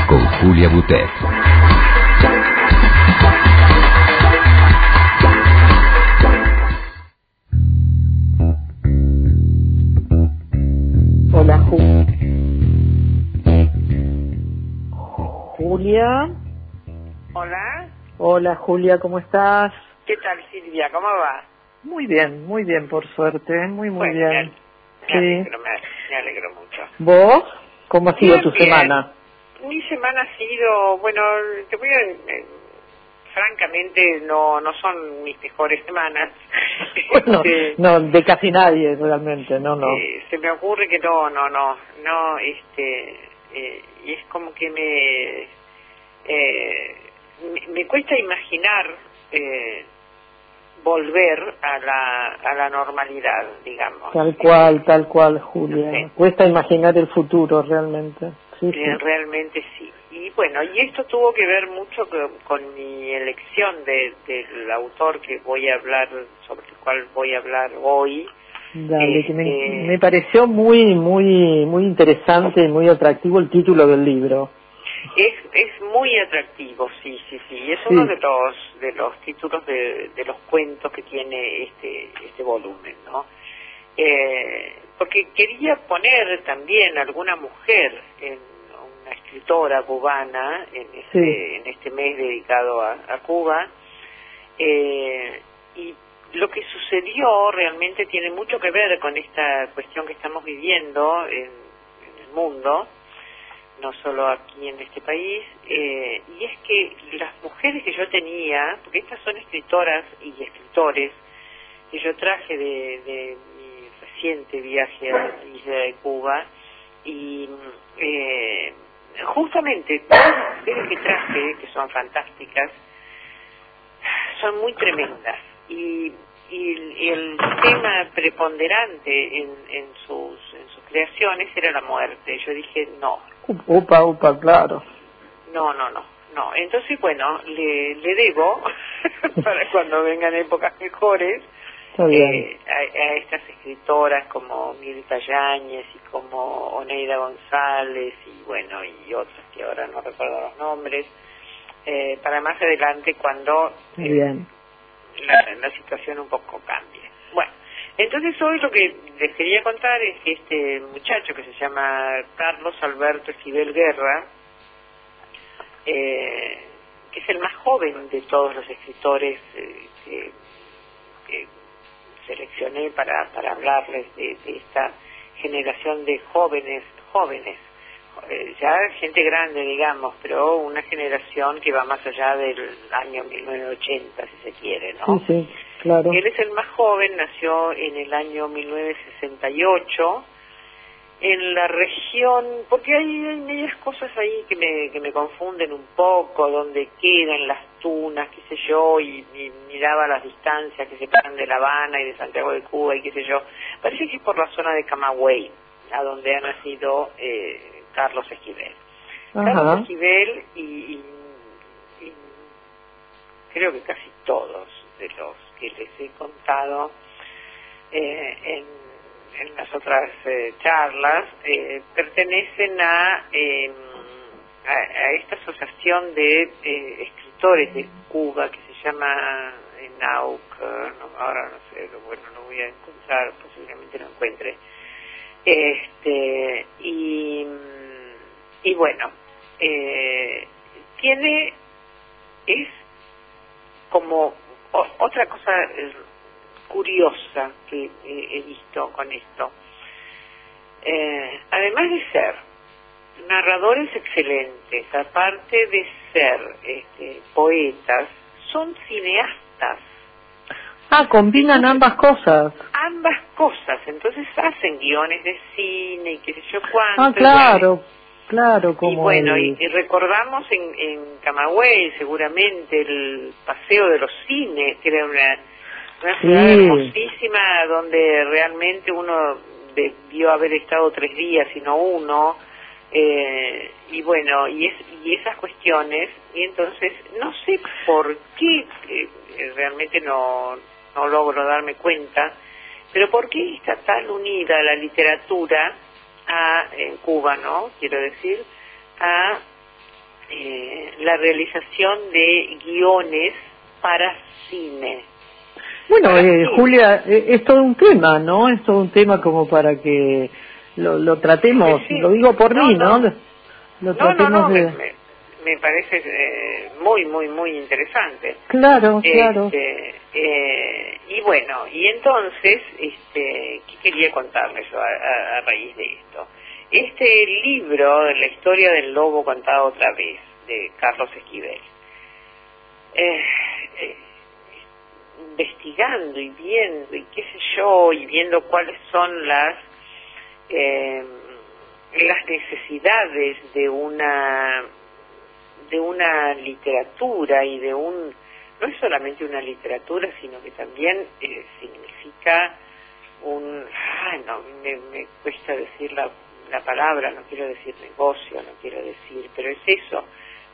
Con Julia Butet. Hola, Ju- Julia. Hola, Hola, Julia, ¿cómo estás? ¿qué tal Silvia? ¿Cómo va? Muy bien, muy bien, por suerte, muy, muy Bueno, bien. Me Sí. alegro, me, me alegro mucho. ¿Vos? ¿Cómo ha sido Bien, tu bien. semana? Mi semana ha sido, bueno, te voy a... eh, francamente no no son mis mejores semanas. Bueno, Este, no, de casi nadie realmente, no, no. eh, se me ocurre que no, no, no, no, este, eh, y es como que me, eh, me, me cuesta imaginar eh, volver a la, a la normalidad, digamos. Tal cual, tal cual, Julia. Sí. Cuesta imaginar el futuro realmente. Sí, sí. Eh, realmente sí. Y bueno, y esto tuvo que ver mucho con, con mi elección de, del autor que voy a hablar, sobre el cual voy a hablar hoy. Dale, que me, Este- me pareció muy, muy, muy interesante y muy atractivo el título del libro. Es, es muy atractivo, sí, sí, sí. Es uno de los de los títulos de, de los cuentos que tiene este este volumen, ¿no? Eh, porque quería poner también alguna mujer en una escritora cubana en este Sí. en este mes dedicado a, a Cuba eh, y lo que sucedió realmente tiene mucho que ver con esta cuestión que estamos viviendo en, en el mundo, no solo aquí en este país, eh, y es que las mujeres que yo tenía, porque estas son escritoras y escritores que yo traje de, de mi reciente viaje a la isla de Cuba, y eh, justamente todas las mujeres que traje, que son fantásticas, son muy tremendas. Y, y el- tema preponderante en, en sus en sus creaciones era la muerte. Yo dije no Upa, upa, claro. no no no no entonces bueno le, le debo para cuando vengan épocas mejores eh, a, a estas escritoras como Mirta Yáñez y como Oneida González y bueno y otras que ahora no recuerdo los nombres eh, para más adelante cuando bien. la, la situación un poco cambie. Bueno, entonces hoy lo que les quería contar es que este muchacho que se llama Carlos Alberto Esquivel Guerra, eh, que es el más joven de todos los escritores eh, que, seleccioné para, para hablarles de, esta generación de jóvenes, jóvenes, eh, ya gente grande, digamos, pero una generación que va más allá del año 1980, si se quiere, ¿no? Sí, claro. Él es el más joven, nació en el año 1968 en la región, porque hay, hay medias cosas ahí que me, que me confunden un poco, donde quedan las tunas, qué sé yo, y, y miraba las distancias que separan de La Habana y de Santiago de Cuba y qué sé yo. Parece que es por la zona de Camagüey, a donde ha nacido eh, Carlos Esquivel. Carlos. Esquivel y, y- y creo que casi todos de los que les he contado eh, en, en las otras eh, charlas eh, pertenecen a, eh, a, esta asociación de eh, escritores de Cuba que se llama eh, NAUC, ahora no sé, bueno, no voy a encontrar, posiblemente lo encuentre. Este, y, y bueno, eh, tiene, es como o- otra cosa eh, curiosa que eh, he visto con esto. Eh, además de ser narradores excelentes, aparte de ser este, poetas, son cineastas. Ah, combinan ambas cosas. Ambas cosas, entonces hacen guiones de cine y qué sé yo cuánto. Ah, claro, claro, como y bueno, el- y, y recordamos en, en Camagüey seguramente el paseo de los cines, que era una, una ciudad Sí. hermosísima donde realmente uno debió haber estado tres días y no uno. eh, y bueno, y, es, y esas cuestiones, y entonces no sé por qué, eh, eh, realmente no, no logro darme cuenta, pero por qué está tan unida la literatura a, en Cuba, ¿no? Quiero decir, a eh, la realización de guiones para cine. Bueno, Para eh. Julia, eh, es todo un tema, ¿no? Es todo un tema como para que lo, lo tratemos, Sí, sí. lo digo por No, mí, no. ¿no? Lo, lo No, tratemos de... me- me parece eh, muy, muy, muy interesante. Claro, claro. Este, eh, y bueno, y entonces, este, ¿qué quería contarles a, a- a raíz de esto? Este libro, La historia del lobo contado otra vez, de Carlos Esquivel, eh, eh, investigando y viendo y qué sé yo, y viendo cuáles son las eh, las necesidades de una de una literatura y de un no es solamente una literatura sino que también eh, significa un ah, no me, me cuesta decir la, la palabra no quiero decir negocio no quiero decir pero es eso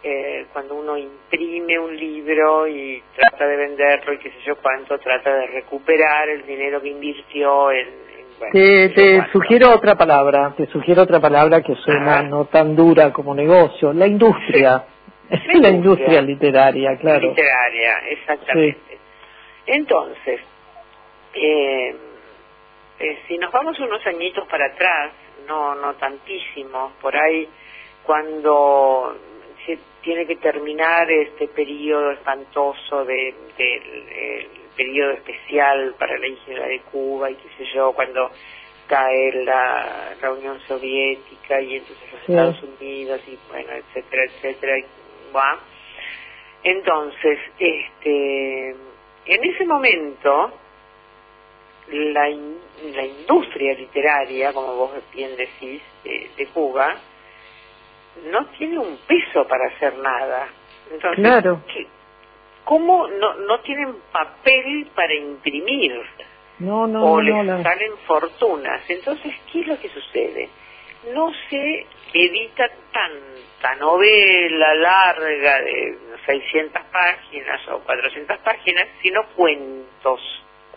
eh, cuando uno imprime un libro y trata de venderlo y qué sé yo cuánto trata de recuperar el dinero que invirtió en, en, bueno, Te, cuánto. sugiero otra palabra, te sugiero otra palabra que suena Ajá. no tan dura como negocio, la industria. La, la industria literaria, claro. Literaria, exactamente. Entonces, eh, eh, si nos vamos unos añitos para atrás, no, no tantísimos, por ahí cuando se tiene que terminar este periodo espantoso del de, periodo especial para la isla de Cuba y qué sé yo, cuando cae la, la Unión Soviética y entonces los Estados Unidos y bueno, etcétera, etcétera, y, ¿va? entonces, este, en ese momento la, la industria literaria, como vos bien decís, de Cuba, no tiene un peso para hacer nada. Entonces, claro. ¿cómo no, no tienen papel para imprimir? No, no, o no, les salen fortunas. Entonces, ¿qué es lo que sucede? No se edita tanta novela larga de 600 páginas o 400 páginas, sino cuentos.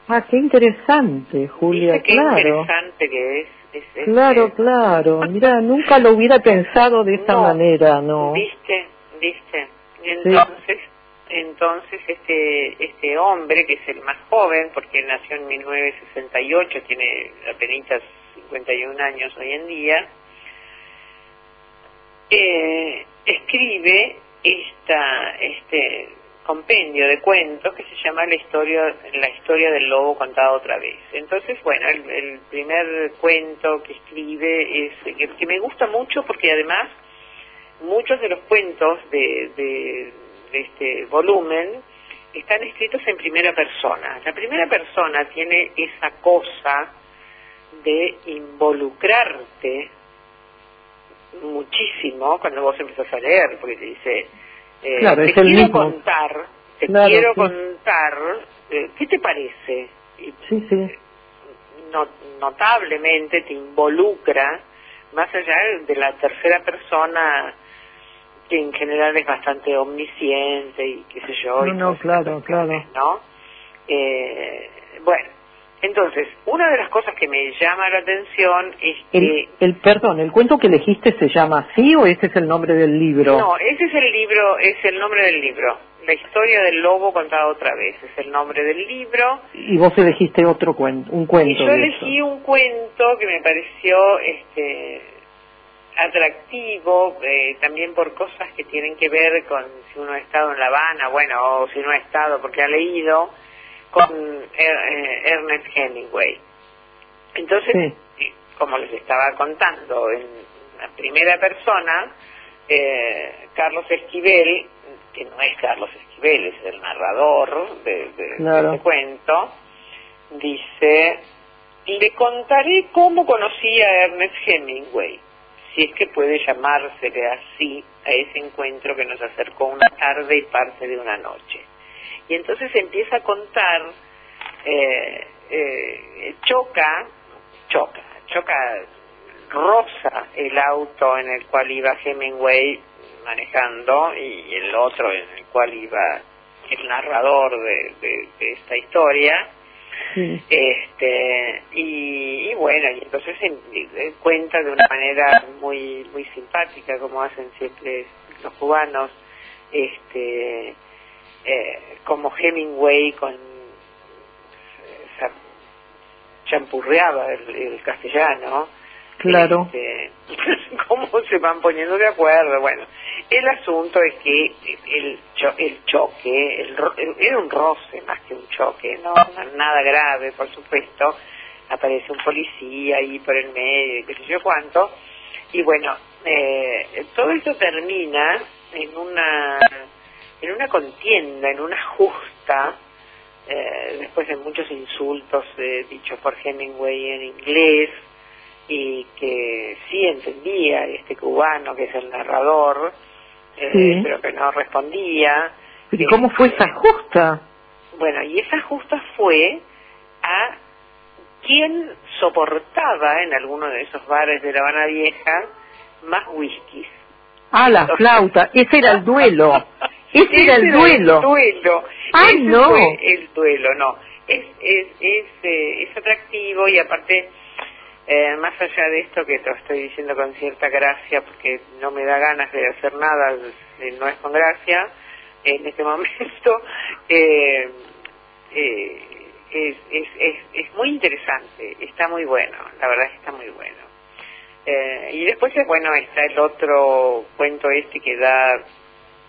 Ah, qué interesante, Julia, qué claro. interesante que es. es claro, claro. Mira, nunca lo hubiera pensado de esa no, manera, ¿no? Viste, viste. Entonces, sí. entonces este este hombre que es el más joven, porque nació en 1968, tiene apenas 51 años hoy en día, eh, escribe esta este compendio de cuentos que se llama la historia la historia del lobo contado otra vez. Entonces bueno el, primer cuento que escribe es que, que, me gusta mucho porque además muchos de los cuentos de, de este volumen están escritos en primera persona. La primera persona tiene esa cosa de involucrarte muchísimo cuando vos empezás a leer porque te dice eh, claro, te quiero mismo. contar, te Claro, quiero sí. contar, eh, ¿qué te parece? Y, Sí, sí. no- notablemente te involucra, más allá de la tercera persona, que en general es bastante omnisciente y qué sé yo. No, y no, claro, claro. ¿no? Eh, bueno, entonces, una de las cosas que me llama la atención es que... El, el, perdón, ¿el cuento que elegiste se llama así o ese es el nombre del libro? No, ese es el libro, es el nombre del libro. La historia del lobo contada otra vez es el nombre del libro. Y vos elegiste otro cuento, un cuento Y yo elegí un cuento que me pareció este atractivo, eh, también por cosas que tienen que ver con si uno ha estado en La Habana, bueno, o si no ha estado porque ha leído, con Er- eh, Ernest Hemingway. Entonces, eh, como les estaba contando, en la primera persona, eh, Carlos Esquivel, que no es Carlos Esquivel, es el narrador de, de- Claro. de este cuento, dice, le contaré cómo conocí a Ernest Hemingway, si es que puede llamársele así a ese encuentro que nos acercó una tarde y parte de una noche. Y entonces empieza a contar, eh, eh, choca, choca, choca, rosa el auto en el cual iba Hemingway manejando y el otro en el cual iba el narrador de, de- de esta historia Sí. este y, y bueno y entonces em- eh, cuenta de una manera muy muy simpática como hacen siempre los cubanos este eh, como Hemingway con eh, champurreaba el, el castellano. Claro. este, cómo se van poniendo de acuerdo bueno el asunto es que el, cho- el choque el ro- era un roce más que un choque no nada grave por supuesto. Aparece un policía ahí por el medio y qué sé yo cuánto. Y bueno eh, todo esto termina en una en una contienda en una justa eh, después de muchos insultos eh, dichos por Hemingway en inglés y que sí entendía este cubano que es el narrador eh, Sí. pero que no respondía ¿Y cómo fue esa justa? bueno, y esa justa fue a quien soportaba en alguno de esos bares de La Habana Vieja más whiskies. Ah, la flauta, ese era el duelo. Ese era el duelo. duelo. ¡Ay, Ese no! fue el duelo, no. Es, es, es, eh, es atractivo y aparte, eh, más allá de esto que te lo estoy diciendo con cierta gracia, porque no me da ganas de hacer nada eh, no es con gracia en este momento, eh, eh, es, es, es, es muy interesante, está muy bueno, la verdad que está muy bueno. Eh, y después, bueno, está el otro cuento este que da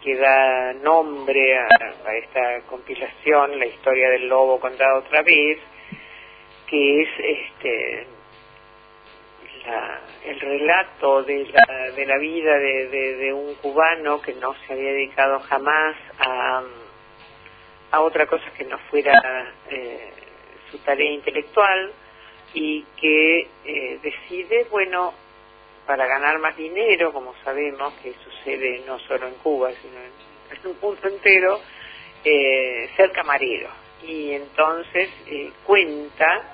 que da nombre a, esta compilación, la historia del lobo contada otra vez, que es este el relato de la, de la vida de, de, de un cubano que no se había dedicado jamás a, a otra cosa que no fuera eh, su tarea intelectual y que eh, decide, bueno, para ganar más dinero, como sabemos que sucede no solo en Cuba, sino en, un punto entero, eh, ser camarero. Y entonces eh, cuenta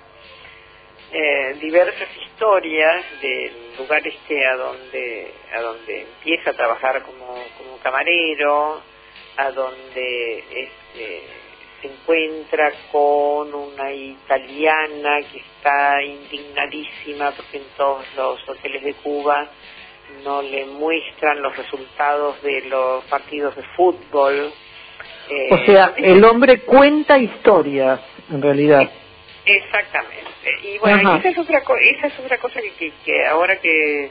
eh, diversas historias del lugar este a donde a donde empieza a trabajar como, como camarero, a donde este, se encuentra con una italiana que está indignadísima porque en todos los hoteles de Cuba no le muestran los resultados de los partidos de fútbol. Eh, o sea, el hombre cuenta historias, en realidad. Exactamente. Y bueno, esa es otra esa es otra cosa que, que, que, ahora que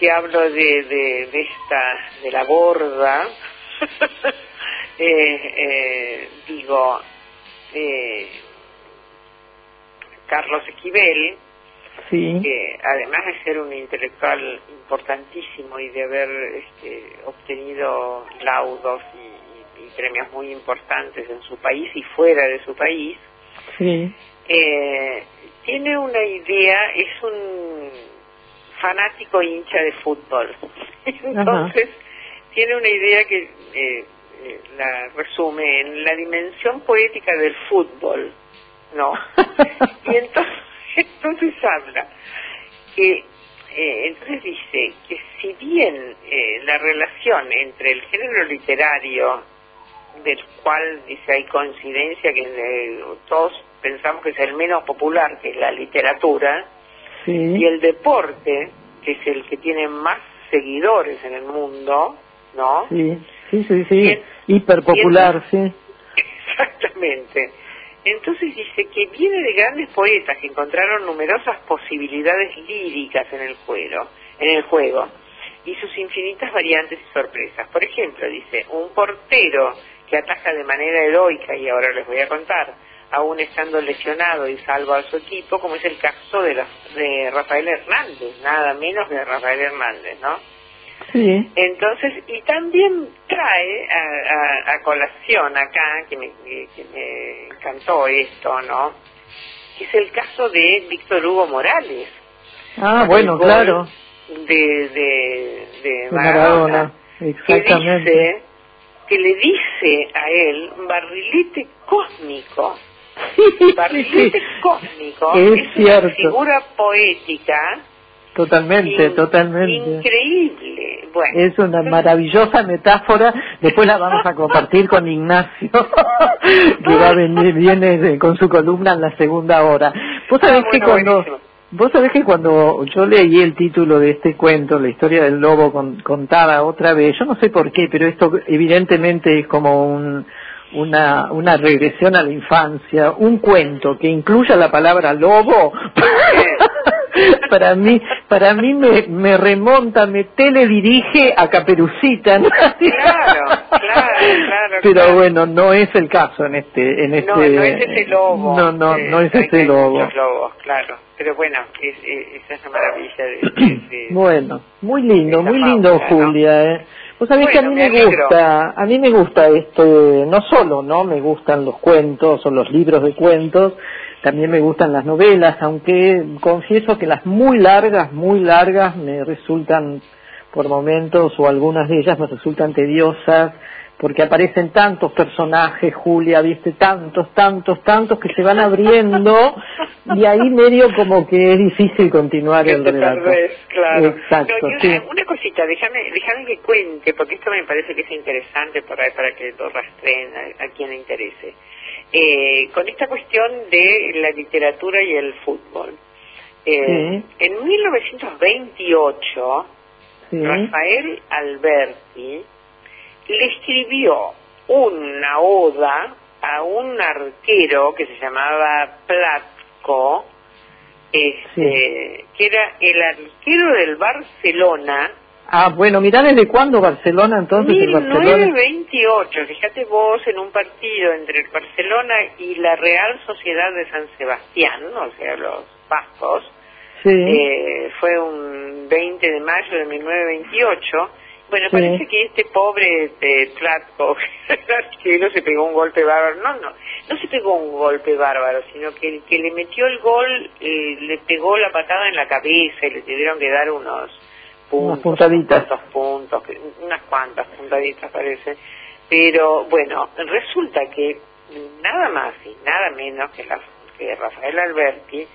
que hablo de, de, de esta de la borda eh, eh, digo eh, Carlos Esquivel sí. que además de ser un intelectual importantísimo y de haber este, obtenido laudos y, y, y premios muy importantes en su país y fuera de su país sí eh, tiene una idea, es un fanático hincha de fútbol. Entonces, Ajá. tiene una idea que eh, eh, la resume en la dimensión poética del fútbol, ¿no? y entonces, entonces habla que, eh, entonces dice que si bien eh, la relación entre el género literario, del cual dice hay coincidencia que eh, todos pensamos que es el menos popular, que es la literatura, sí. y el deporte, que es el que tiene más seguidores en el mundo, ¿no? Sí, sí, sí, sí. Hiperpopular, sí. Exactamente. Entonces dice que viene de grandes poetas que encontraron numerosas posibilidades líricas en el juego, en el juego, y sus infinitas variantes y sorpresas. Por ejemplo, dice, un portero que ataja de manera heroica, y ahora les voy a contar, aún estando lesionado y salvo a su equipo, como es el caso de, la, de Rafael Hernández, nada menos que de Rafael Hernández, ¿no? Sí. Entonces, y también trae a, a, a colación acá, que me, que me encantó esto, ¿no? Que es el caso de Víctor Hugo Morales. Ah, bueno, claro. De, de, de Maradona, exactamente. Que, dice, que le dice a él barrilete cósmico barrilete cósmico es, una figura poética totalmente, in, totalmente increíble. Bueno, es una maravillosa metáfora. Después la vamos a compartir con Ignacio, que va a venir, viene con su columna en la segunda hora. Vos sabés que cuando buenísimo. Vos sabés que cuando yo leí el título de este cuento, la historia del lobo con, contada otra vez, yo no sé por qué, pero esto evidentemente es como un, una, una regresión a la infancia, un cuento que incluya la palabra lobo, para mí, para mí me, me remonta, me teledirige a Caperucita. ¿no? Claro, claro, claro. Pero claro. bueno, no es el caso en este, en este. No, no es ese lobo. No, no, eh, no es ese lobo. lobos, claro. Pero bueno, es, es- esa es la maravilla de, de- de- Bueno, muy lindo, muy lindo, fábula, ¿no? Julia. ¿eh? Vos sabés que a Bueno, mí me me gusta, a mí me gusta este, no solo, ¿no? Me gustan los cuentos o los libros de cuentos, también me gustan las novelas, aunque confieso que las muy largas, muy largas me resultan por momentos o algunas de ellas me resultan tediosas porque aparecen tantos personajes, Julia, viste, tantos, tantos, tantos que se van abriendo y ahí medio como que es difícil continuar que el relato. perdés, claro. Exacto, No, una, sí. una cosita, déjame, déjame que cuente, porque esto me parece que es interesante por ahí para que lo rastreen a, a quien le interese. Eh, con esta cuestión de la literatura y el fútbol. Eh, En 1928, Sí. Rafael Alberti, le escribió una oda a un arquero que se llamaba Platko, este, que era el arquero del Barcelona, Ah, bueno, mirá desde cuándo Barcelona entonces el Barcelona. 1928, fíjate vos en un partido entre el Barcelona y la Real Sociedad de San Sebastián, o sea, los vascos, Sí. eh, fue un 20 de mayo de 1928. Bueno, Sí. parece que este pobre de Tlatko, el arquero, se pegó un golpe bárbaro. No, no, no se pegó un golpe bárbaro, sino que el que le metió el gol eh, le pegó la patada en la cabeza y le tuvieron que dar unos Unas puntos, puntaditas. unos puntos, unas cuantas puntaditas parece. Pero bueno, resulta que nada más y nada menos que, la- que Rafael Alberti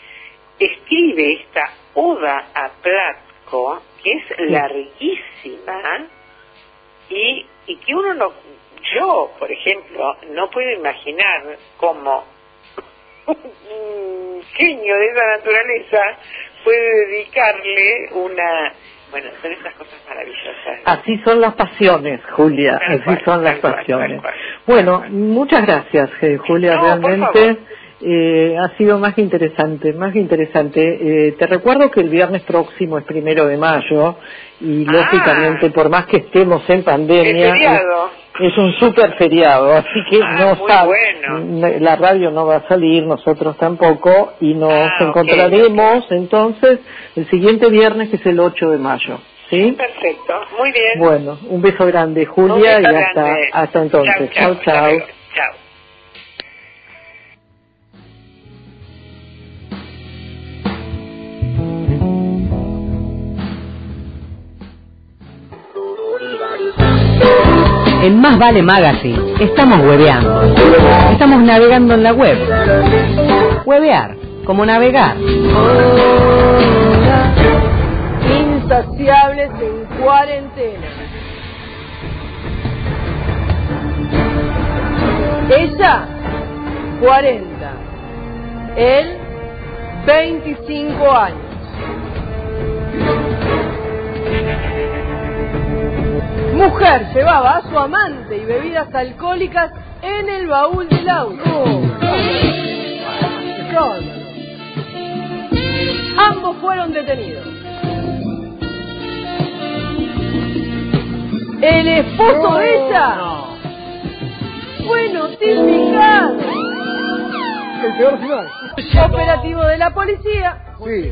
escribe esta oda a Platko, que es larguísima y, y que uno no, yo por ejemplo, no puedo imaginar cómo un genio de esa naturaleza puede dedicarle una, bueno, son esas cosas maravillosas. Así son las pasiones, Julia, Tal así cual, son las cual, pasiones. cual. Bueno, muchas gracias, eh, Julia, No, realmente eh, ha sido más interesante, más interesante. Eh, te recuerdo que el viernes próximo es primero de mayo y Ah. lógicamente, por más que estemos en pandemia, Es. Es, un super feriado, así que Ah, no sabe- bueno. la radio no va a salir, nosotros tampoco, y nos Ah, encontraremos entonces el siguiente viernes, que es el 8 de mayo. ¿Sí? Perfecto, muy bien. Bueno, un beso grande, Julia, beso y hasta, grande. hasta entonces. Chao, chao. Chao. En Más Vale Magazine estamos hueveando. Estamos navegando en la web. Huevear, como navegar. Insaciables en cuarentena. Ella, 40. Él, 25 años. Mujer llevaba a su amante y bebidas alcohólicas en el baúl del auto. Ambos fueron detenidos. El esposo de ella fue notificado. El peor final. Operativo de la policía. Sí.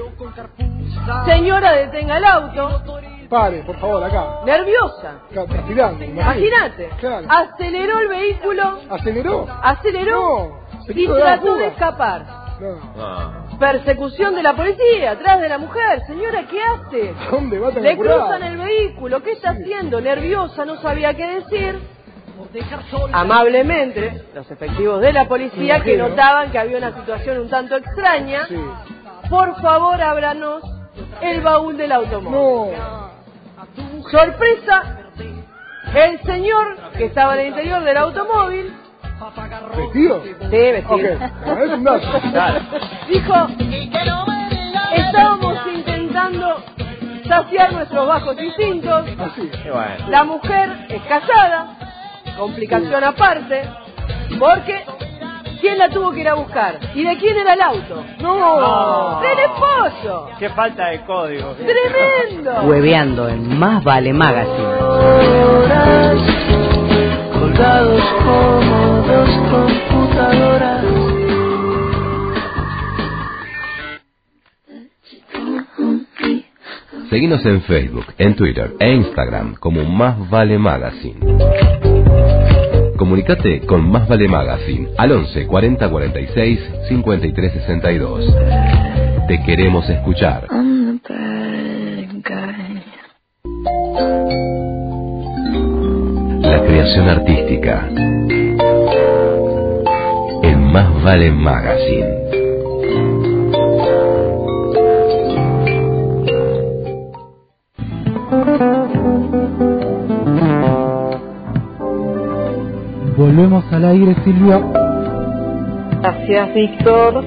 Señora, detenga el auto. Pare, por favor, acá. Nerviosa. Acá, transpirando, Imagínate. Claro. Aceleró el vehículo. ¿Aceleró? Aceleró. se y trató de escapar. No. Persecución de la policía atrás de la mujer. Señora, ¿qué hace? ¿Dónde va tan Le apurada? cruzan el vehículo. ¿Qué está haciendo? Nerviosa, no sabía qué decir. Amablemente, los efectivos de la policía que notaban que había una situación un tanto extraña, Sí. por favor ábranos el baúl del automóvil. Sorpresa, el señor que estaba en el interior del automóvil ¿Vestido? Sí, vestido. Ok, bueno, es un dato. dijo, estábamos intentando saciar nuestros bajos instintos, Así. la mujer es casada, complicación aparte, porque ¿quién la tuvo que ir a buscar? ¿Y de quién era el auto? ¡No! ¡Del esposo! Qué falta de código. ¡Tremendo! Hueveando en Más Vale Magazine. colgados como dos computadoras. Seguinos en Facebook, en Twitter e Instagram como Más Vale Magazine. Comunicate con Más Vale Magazine al 11 40 46 53 62. Te queremos escuchar. La creación artística. En Más Vale Magazine. Volvemos al aire, Silvia. Gracias, Víctor.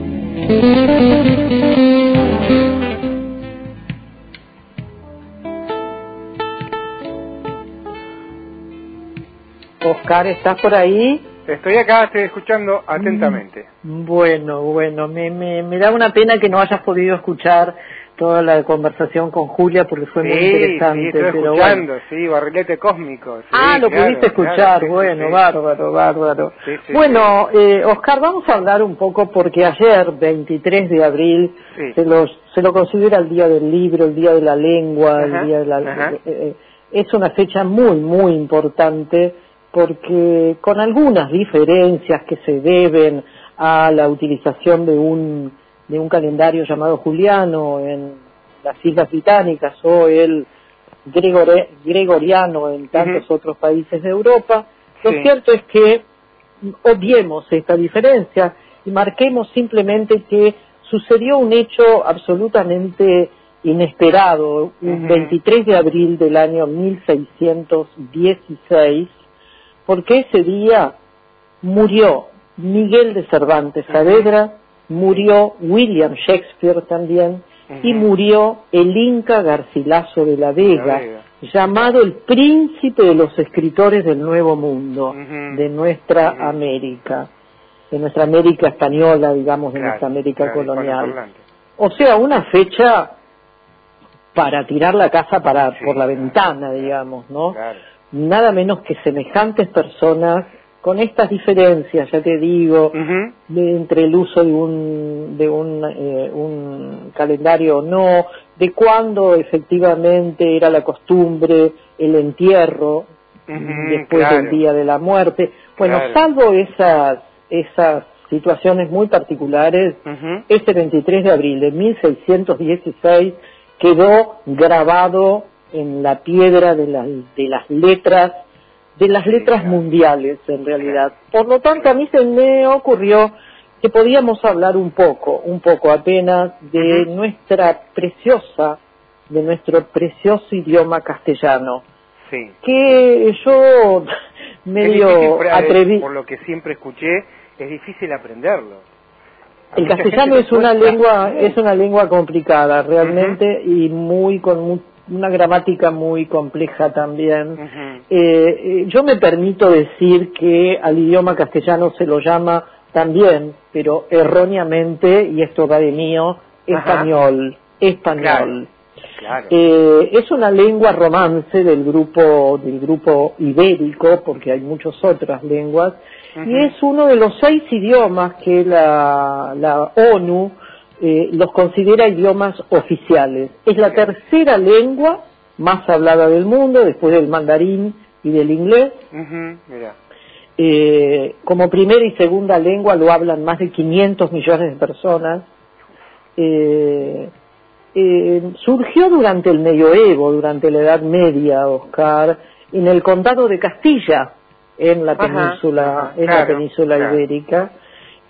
Oscar, ¿estás por ahí? Estoy acá, estoy escuchando atentamente. Mm, bueno, bueno, me, me, me da una pena que no hayas podido escuchar toda la conversación con Julia porque fue muy interesante. sí, estoy pero escuchando, bueno. sí, barrilete cósmico. sí, Ah, lo claro, pudiste claro, escuchar, sí, sí, bueno, bárbaro, bárbaro. Bueno, eh, Oscar, vamos a hablar un poco porque ayer, 23 de abril, se, lo, se lo considera el Día del Libro, el Día de la Lengua, Ajá, el Día de la... ajá. eh, eh, es una fecha muy, muy importante porque con algunas diferencias que se deben a la utilización de un, de un calendario llamado Juliano en las Islas Británicas o el gregore- gregoriano en tantos otros países de Europa, lo Sí. cierto es que obviemos esta diferencia y marquemos simplemente que sucedió un hecho absolutamente inesperado, un 23 de abril del año 1616, porque ese día murió Miguel de Cervantes Saavedra, murió William Shakespeare también, y murió el Inca Garcilaso de la Vega, La Vega. llamado el príncipe de los escritores del Nuevo Mundo, de nuestra América, de nuestra América española, digamos, de Claro, nuestra América claro, colonial. O sea, una fecha para tirar la casa para, por la ventana, digamos, ¿no? Nada menos que semejantes personas con estas diferencias, ya te digo, de- entre el uso de un, de un, eh, un calendario o no, de cuándo efectivamente era la costumbre el entierro después claro. del día de la muerte. Bueno, Claro. salvo esas, esas situaciones muy particulares, este 23 de abril de 1616 quedó grabado en la piedra de, las de las letras de las letras mundiales en realidad. Por lo tanto, a mí se me ocurrió que podíamos hablar un poco, un poco apenas de nuestra preciosa, de nuestro precioso idioma castellano, Sí. que yo medio atreví. Por lo que siempre escuché, es difícil aprenderlo. A El castellano es una lengua es una lengua complicada realmente y muy con mu- una gramática muy compleja también. Eh, eh, yo me permito decir que al idioma castellano se lo llama también, pero erróneamente y esto va de mío, español, español. Claro. Eh, es una lengua romance del grupo del grupo ibérico porque hay muchas otras lenguas y es uno de los seis idiomas que la, la ONU eh, los considera idiomas oficiales. Es la tercera lengua más hablada del mundo después del mandarín y del inglés. Mira. Eh, como primera y segunda lengua lo hablan más de 500 millones de personas. Eh, eh, surgió durante el medioevo, durante la Edad Media, Oscar, en el condado de Castilla, en la Ajá, península, en la península claro. ibérica,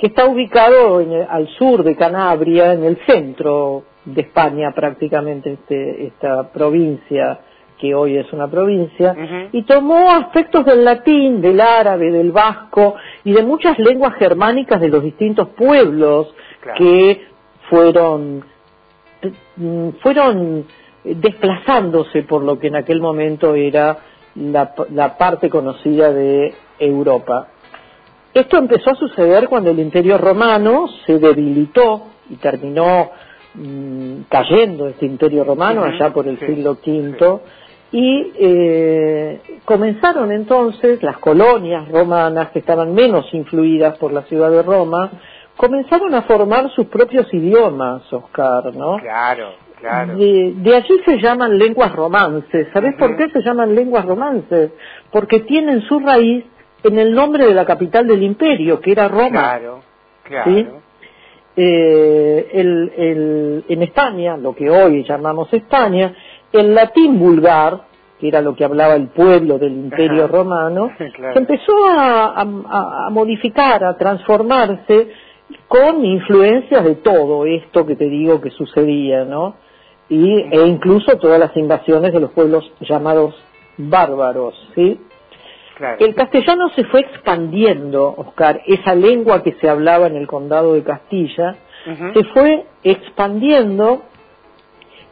que está ubicado en el- al sur de Canabria, en el centro de España prácticamente, este, esta provincia que hoy es una provincia, y tomó aspectos del latín, del árabe, del vasco y de muchas lenguas germánicas de los distintos pueblos Claro. que fueron mm, fueron eh, desplazándose por lo que en aquel momento era la, la parte conocida de Europa. Esto empezó a suceder cuando el Imperio Romano se debilitó y terminó mm, cayendo este Imperio Romano allá por el sí, siglo V y eh, comenzaron entonces las colonias romanas que estaban menos influidas por la ciudad de Roma comenzaron a formar sus propios idiomas, Oscar, ¿no? Claro, claro. De, de allí se llaman lenguas romances. ¿Sabes por qué se llaman lenguas romances? Porque tienen su raíz en el nombre de la capital del imperio, que era Roma. Claro, claro. ¿sí? Eh, el- el- en España, lo que hoy llamamos España, el latín vulgar, que era lo que hablaba el pueblo del imperio Ajá. romano, Claro. se empezó a, a- a modificar, a transformarse con influencias de todo esto que te digo que sucedía, ¿no? Y, e incluso todas las invasiones de los pueblos llamados bárbaros, ¿sí? Claro. El castellano se fue expandiendo, Oscar, esa lengua que se hablaba en el condado de Castilla, se fue expandiendo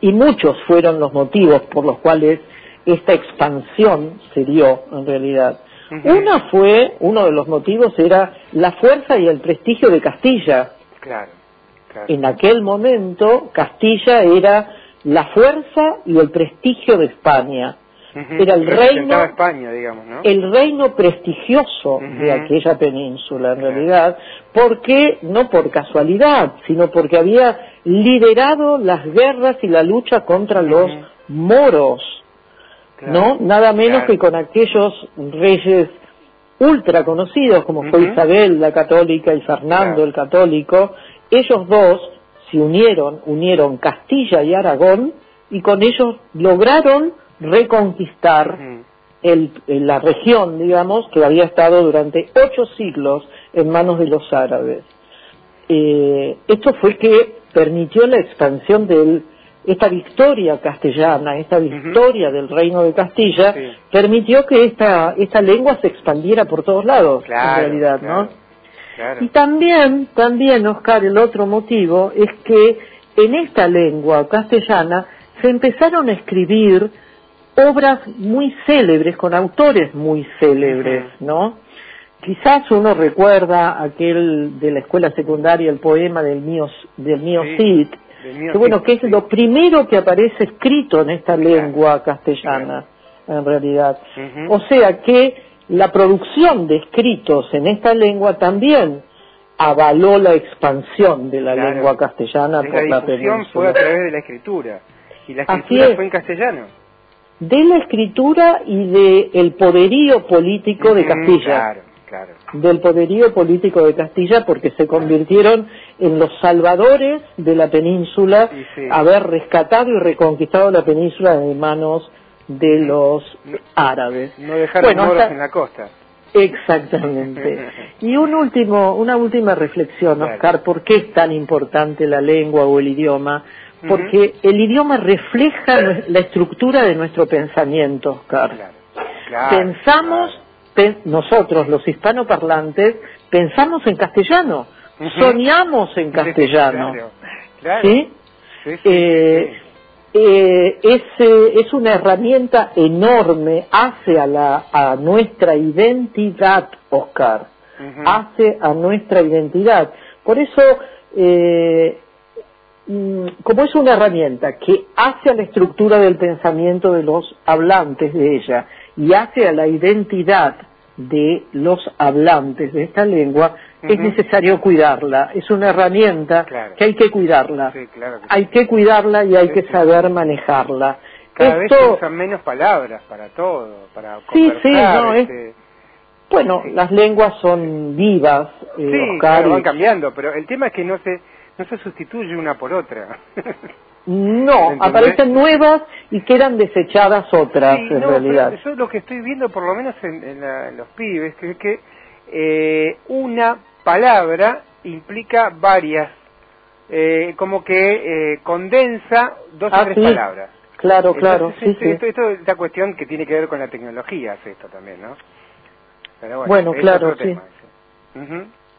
y muchos fueron los motivos por los cuales esta expansión se dio en realidad. Una fue, uno de los motivos era la fuerza y el prestigio de Castilla. Claro, claro. En aquel momento Castilla era la fuerza y el prestigio de España. Era el reino, España, digamos, ¿no? el reino prestigioso de aquella península en realidad, porque no por casualidad, sino porque había liderado las guerras y la lucha contra los moros, ¿no? Nada menos claro. que con aquellos reyes ultra conocidos como fue. Isabel la católica y Fernando el católico, ellos dos se unieron, unieron Castilla y Aragón y con ellos lograron reconquistar el- la región, digamos, que había estado durante ocho siglos en manos de los árabes. Eh, esto fue que permitió la expansión de esta victoria castellana, esta victoria del reino de Castilla, permitió que esta, esta lengua se expandiera por todos lados, Claro, en realidad, claro, ¿no? Claro. Y también, también, Oscar, el otro motivo es que en esta lengua castellana se empezaron a escribir obras muy célebres, con autores muy célebres, ¿no? Quizás uno recuerda aquel de la escuela secundaria, el poema del mío, del mío Sí, Cid, del mío que bueno, Cid, que es lo primero que aparece escrito en esta lengua castellana, en realidad. O sea que la producción de escritos en esta lengua también avaló la expansión de la Claro. lengua castellana Es por la la difusión fue a península. través de la escritura. Y la escritura es. fue en castellano. De la escritura y de el poderío político de Castilla. Claro, claro. del poderío político de Castilla porque se convirtieron en los salvadores de la península, sí. haber rescatado y reconquistado la península de manos de los árabes. No dejaron Bueno, moros hasta- en la costa. Exactamente. Y un último, una última reflexión. Oscar, ¿por qué es tan importante la lengua o el idioma? Porque el idioma refleja la estructura de nuestro pensamiento, Oscar. Claro, pensamos, pe- nosotros los hispanoparlantes, pensamos en castellano, soñamos en castellano. ¿Sí? Sí, sí, Eh, eh, es, eh, es una herramienta enorme, hace a, la, a nuestra identidad, Oscar, hace a nuestra identidad. Por eso, eh, como es una herramienta que hace a la estructura del pensamiento de los hablantes de ella y hace a la identidad de los hablantes de esta lengua, es necesario cuidarla. Es una herramienta Claro. que hay que cuidarla. Sí, claro que sí. Hay que cuidarla y hay que saber manejarla. Cada vez se usan menos palabras para todo, para Sí, sí, no, es- este, bueno, las lenguas son vivas, eh, Oscar, claro, van y- cambiando, pero el tema es que no se no se sustituye una por otra. no, aparecen nuevas y quedan desechadas otras, Sí, en no, realidad. yo lo que estoy viendo, por lo menos en, en la- en los pibes, que es que eh, una palabra implica varias, eh, como que eh, condensa dos Ah, o tres sí. palabras. Claro, claro, Entonces, sí, esto, sí. esto, esto es una cuestión que tiene que ver con la tecnología, hace esto también, ¿no? Pero bueno, Bueno, es claro, sí.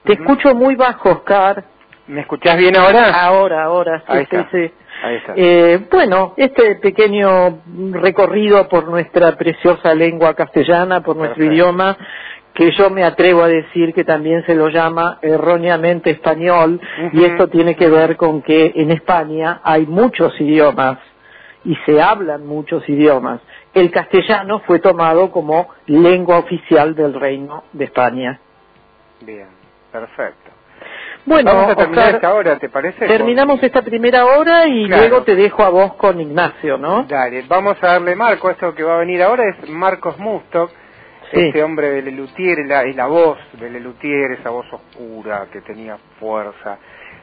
Te escucho muy bajo, Oscar. ¿Me escuchás bien ahora? Ahora, ahora, sí, Ahí sí, está. sí. Ahí está. Eh, bueno, este pequeño recorrido por nuestra preciosa lengua castellana, por nuestro Perfecto. idioma, que yo me atrevo a decir que también se lo llama erróneamente español, y esto tiene que ver con que en España hay muchos idiomas y se hablan muchos idiomas. El castellano fue tomado como lengua oficial del Reino de España. Bien, perfecto. Bueno, Vamos a terminar Oscar, esta hora, ¿te parece? terminamos esta primera hora y Claro. luego te dejo a vos con Ignacio, ¿no? Dale, vamos a darle marco. Esto que va a venir ahora es Marcos Musto, Sí. este hombre de Lelutier, la, es la voz de Lelutier, esa voz oscura que tenía fuerza.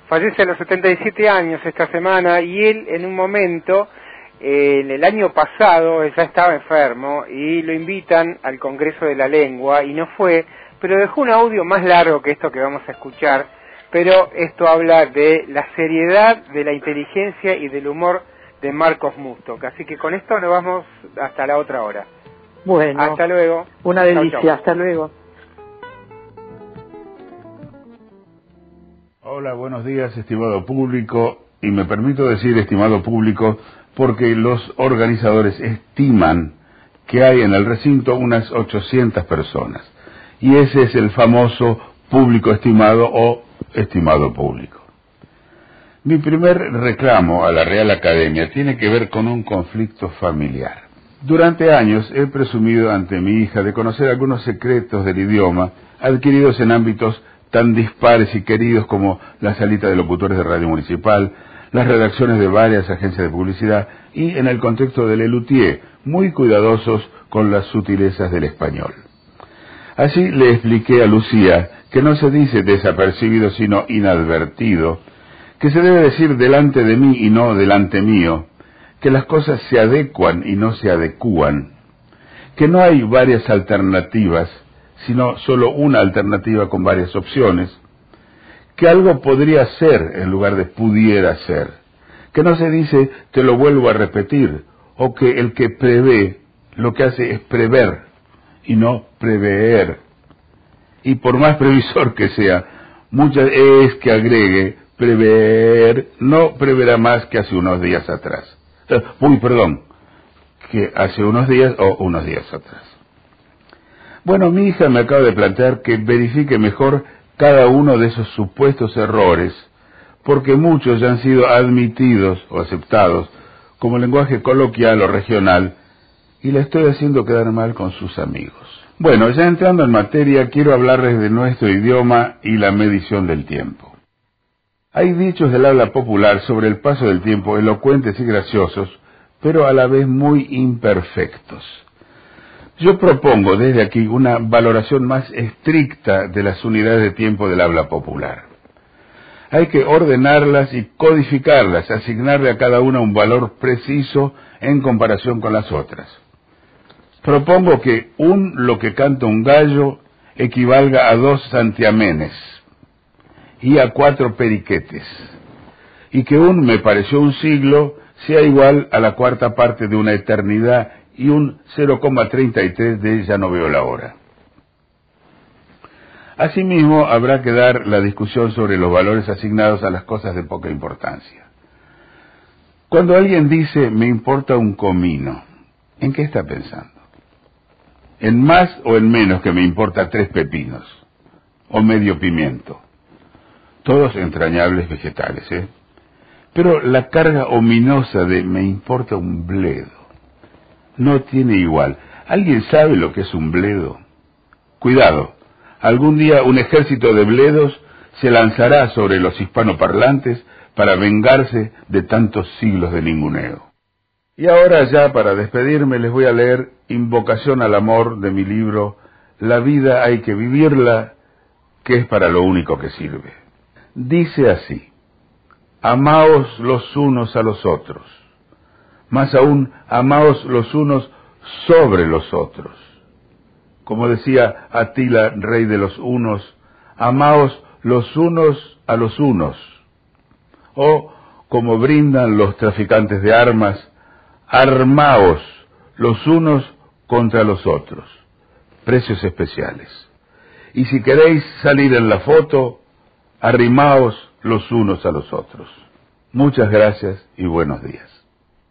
Fallece a los 77 años esta semana y él en un momento, eh, en el año pasado, ya estaba enfermo y lo invitan al Congreso de la Lengua y no fue, pero dejó un audio más largo que esto que vamos a escuchar, pero esto habla de la seriedad, de la inteligencia y del humor de Marcos Mustok. Así que con esto nos vamos hasta la otra hora. Bueno, Hasta luego. una Chau, delicia, chau. hasta luego. Hola, buenos días, estimado público. Y me permito decir, estimado público, porque los organizadores estiman que hay en el recinto unas 800 personas. Y ese es el famoso público estimado o estimado público. Mi primer reclamo a la Real Academia tiene que ver con un conflicto familiar. Durante años he presumido ante mi hija de conocer algunos secretos del idioma adquiridos en ámbitos tan dispares y queridos como la salita de locutores de radio municipal, las redacciones de varias agencias de publicidad y en el contexto del Elutier, muy cuidadosos con las sutilezas del español. Así le expliqué a Lucía que no se dice desapercibido sino inadvertido, que se debe decir delante de mí y no delante mío, que las cosas se adecuan y no se adecúan, que no hay varias alternativas, sino solo una alternativa con varias opciones, que algo podría ser en lugar de pudiera ser, que no se dice te lo vuelvo a repetir, o que el que prevé lo que hace es prever y no prever. Y por más previsor que sea, muchas es que agregue prever, no preverá más que hace unos días atrás. Uy, perdón, que hace unos días o unos días atrás. Bueno, mi hija me acaba de plantear que verifique mejor cada uno de esos supuestos errores, porque muchos ya han sido admitidos o aceptados como lenguaje coloquial o regional, y la estoy haciendo quedar mal con sus amigos. Bueno, ya entrando en materia, quiero hablarles de nuestro idioma y la medición del tiempo. Hay dichos del habla popular sobre el paso del tiempo elocuentes y graciosos, pero a la vez muy imperfectos. Yo propongo desde aquí una valoración más estricta de las unidades de tiempo del habla popular. Hay que ordenarlas y codificarlas, asignarle a cada una un valor preciso en comparación con las otras. Propongo que un lo que canta un gallo equivalga a dos santiamenes y a cuatro periquetes, y que un me pareció un siglo sea igual a la cuarta parte de una eternidad y un 0,33 de ya no veo la hora. Asimismo, habrá que dar la discusión sobre los valores asignados a las cosas de poca importancia. Cuando alguien dice me importa un comino, ¿en qué está pensando? ¿En más o en menos que me importa tres pepinos? ¿O medio pimiento? Todos entrañables vegetales, ¿eh? Pero la carga ominosa de me importa un bledo no tiene igual. ¿Alguien sabe lo que es un bledo? Cuidado, algún día un ejército de bledos se lanzará sobre los hispanoparlantes para vengarse de tantos siglos de ninguneo. Y ahora ya para despedirme les voy a leer Invocación al Amor de mi libro La vida hay que vivirla, que es para lo único que sirve. Dice así, Amaos los unos a los otros más aún, amaos los unos sobre los otros. Como decía Atila, rey de los unos, amaos los unos a los unos. O, como brindan los traficantes de armas, armaos los unos contra los otros. Precios especiales. Y si queréis salir en la foto, arrimaos los unos a los otros. Muchas gracias y buenos días.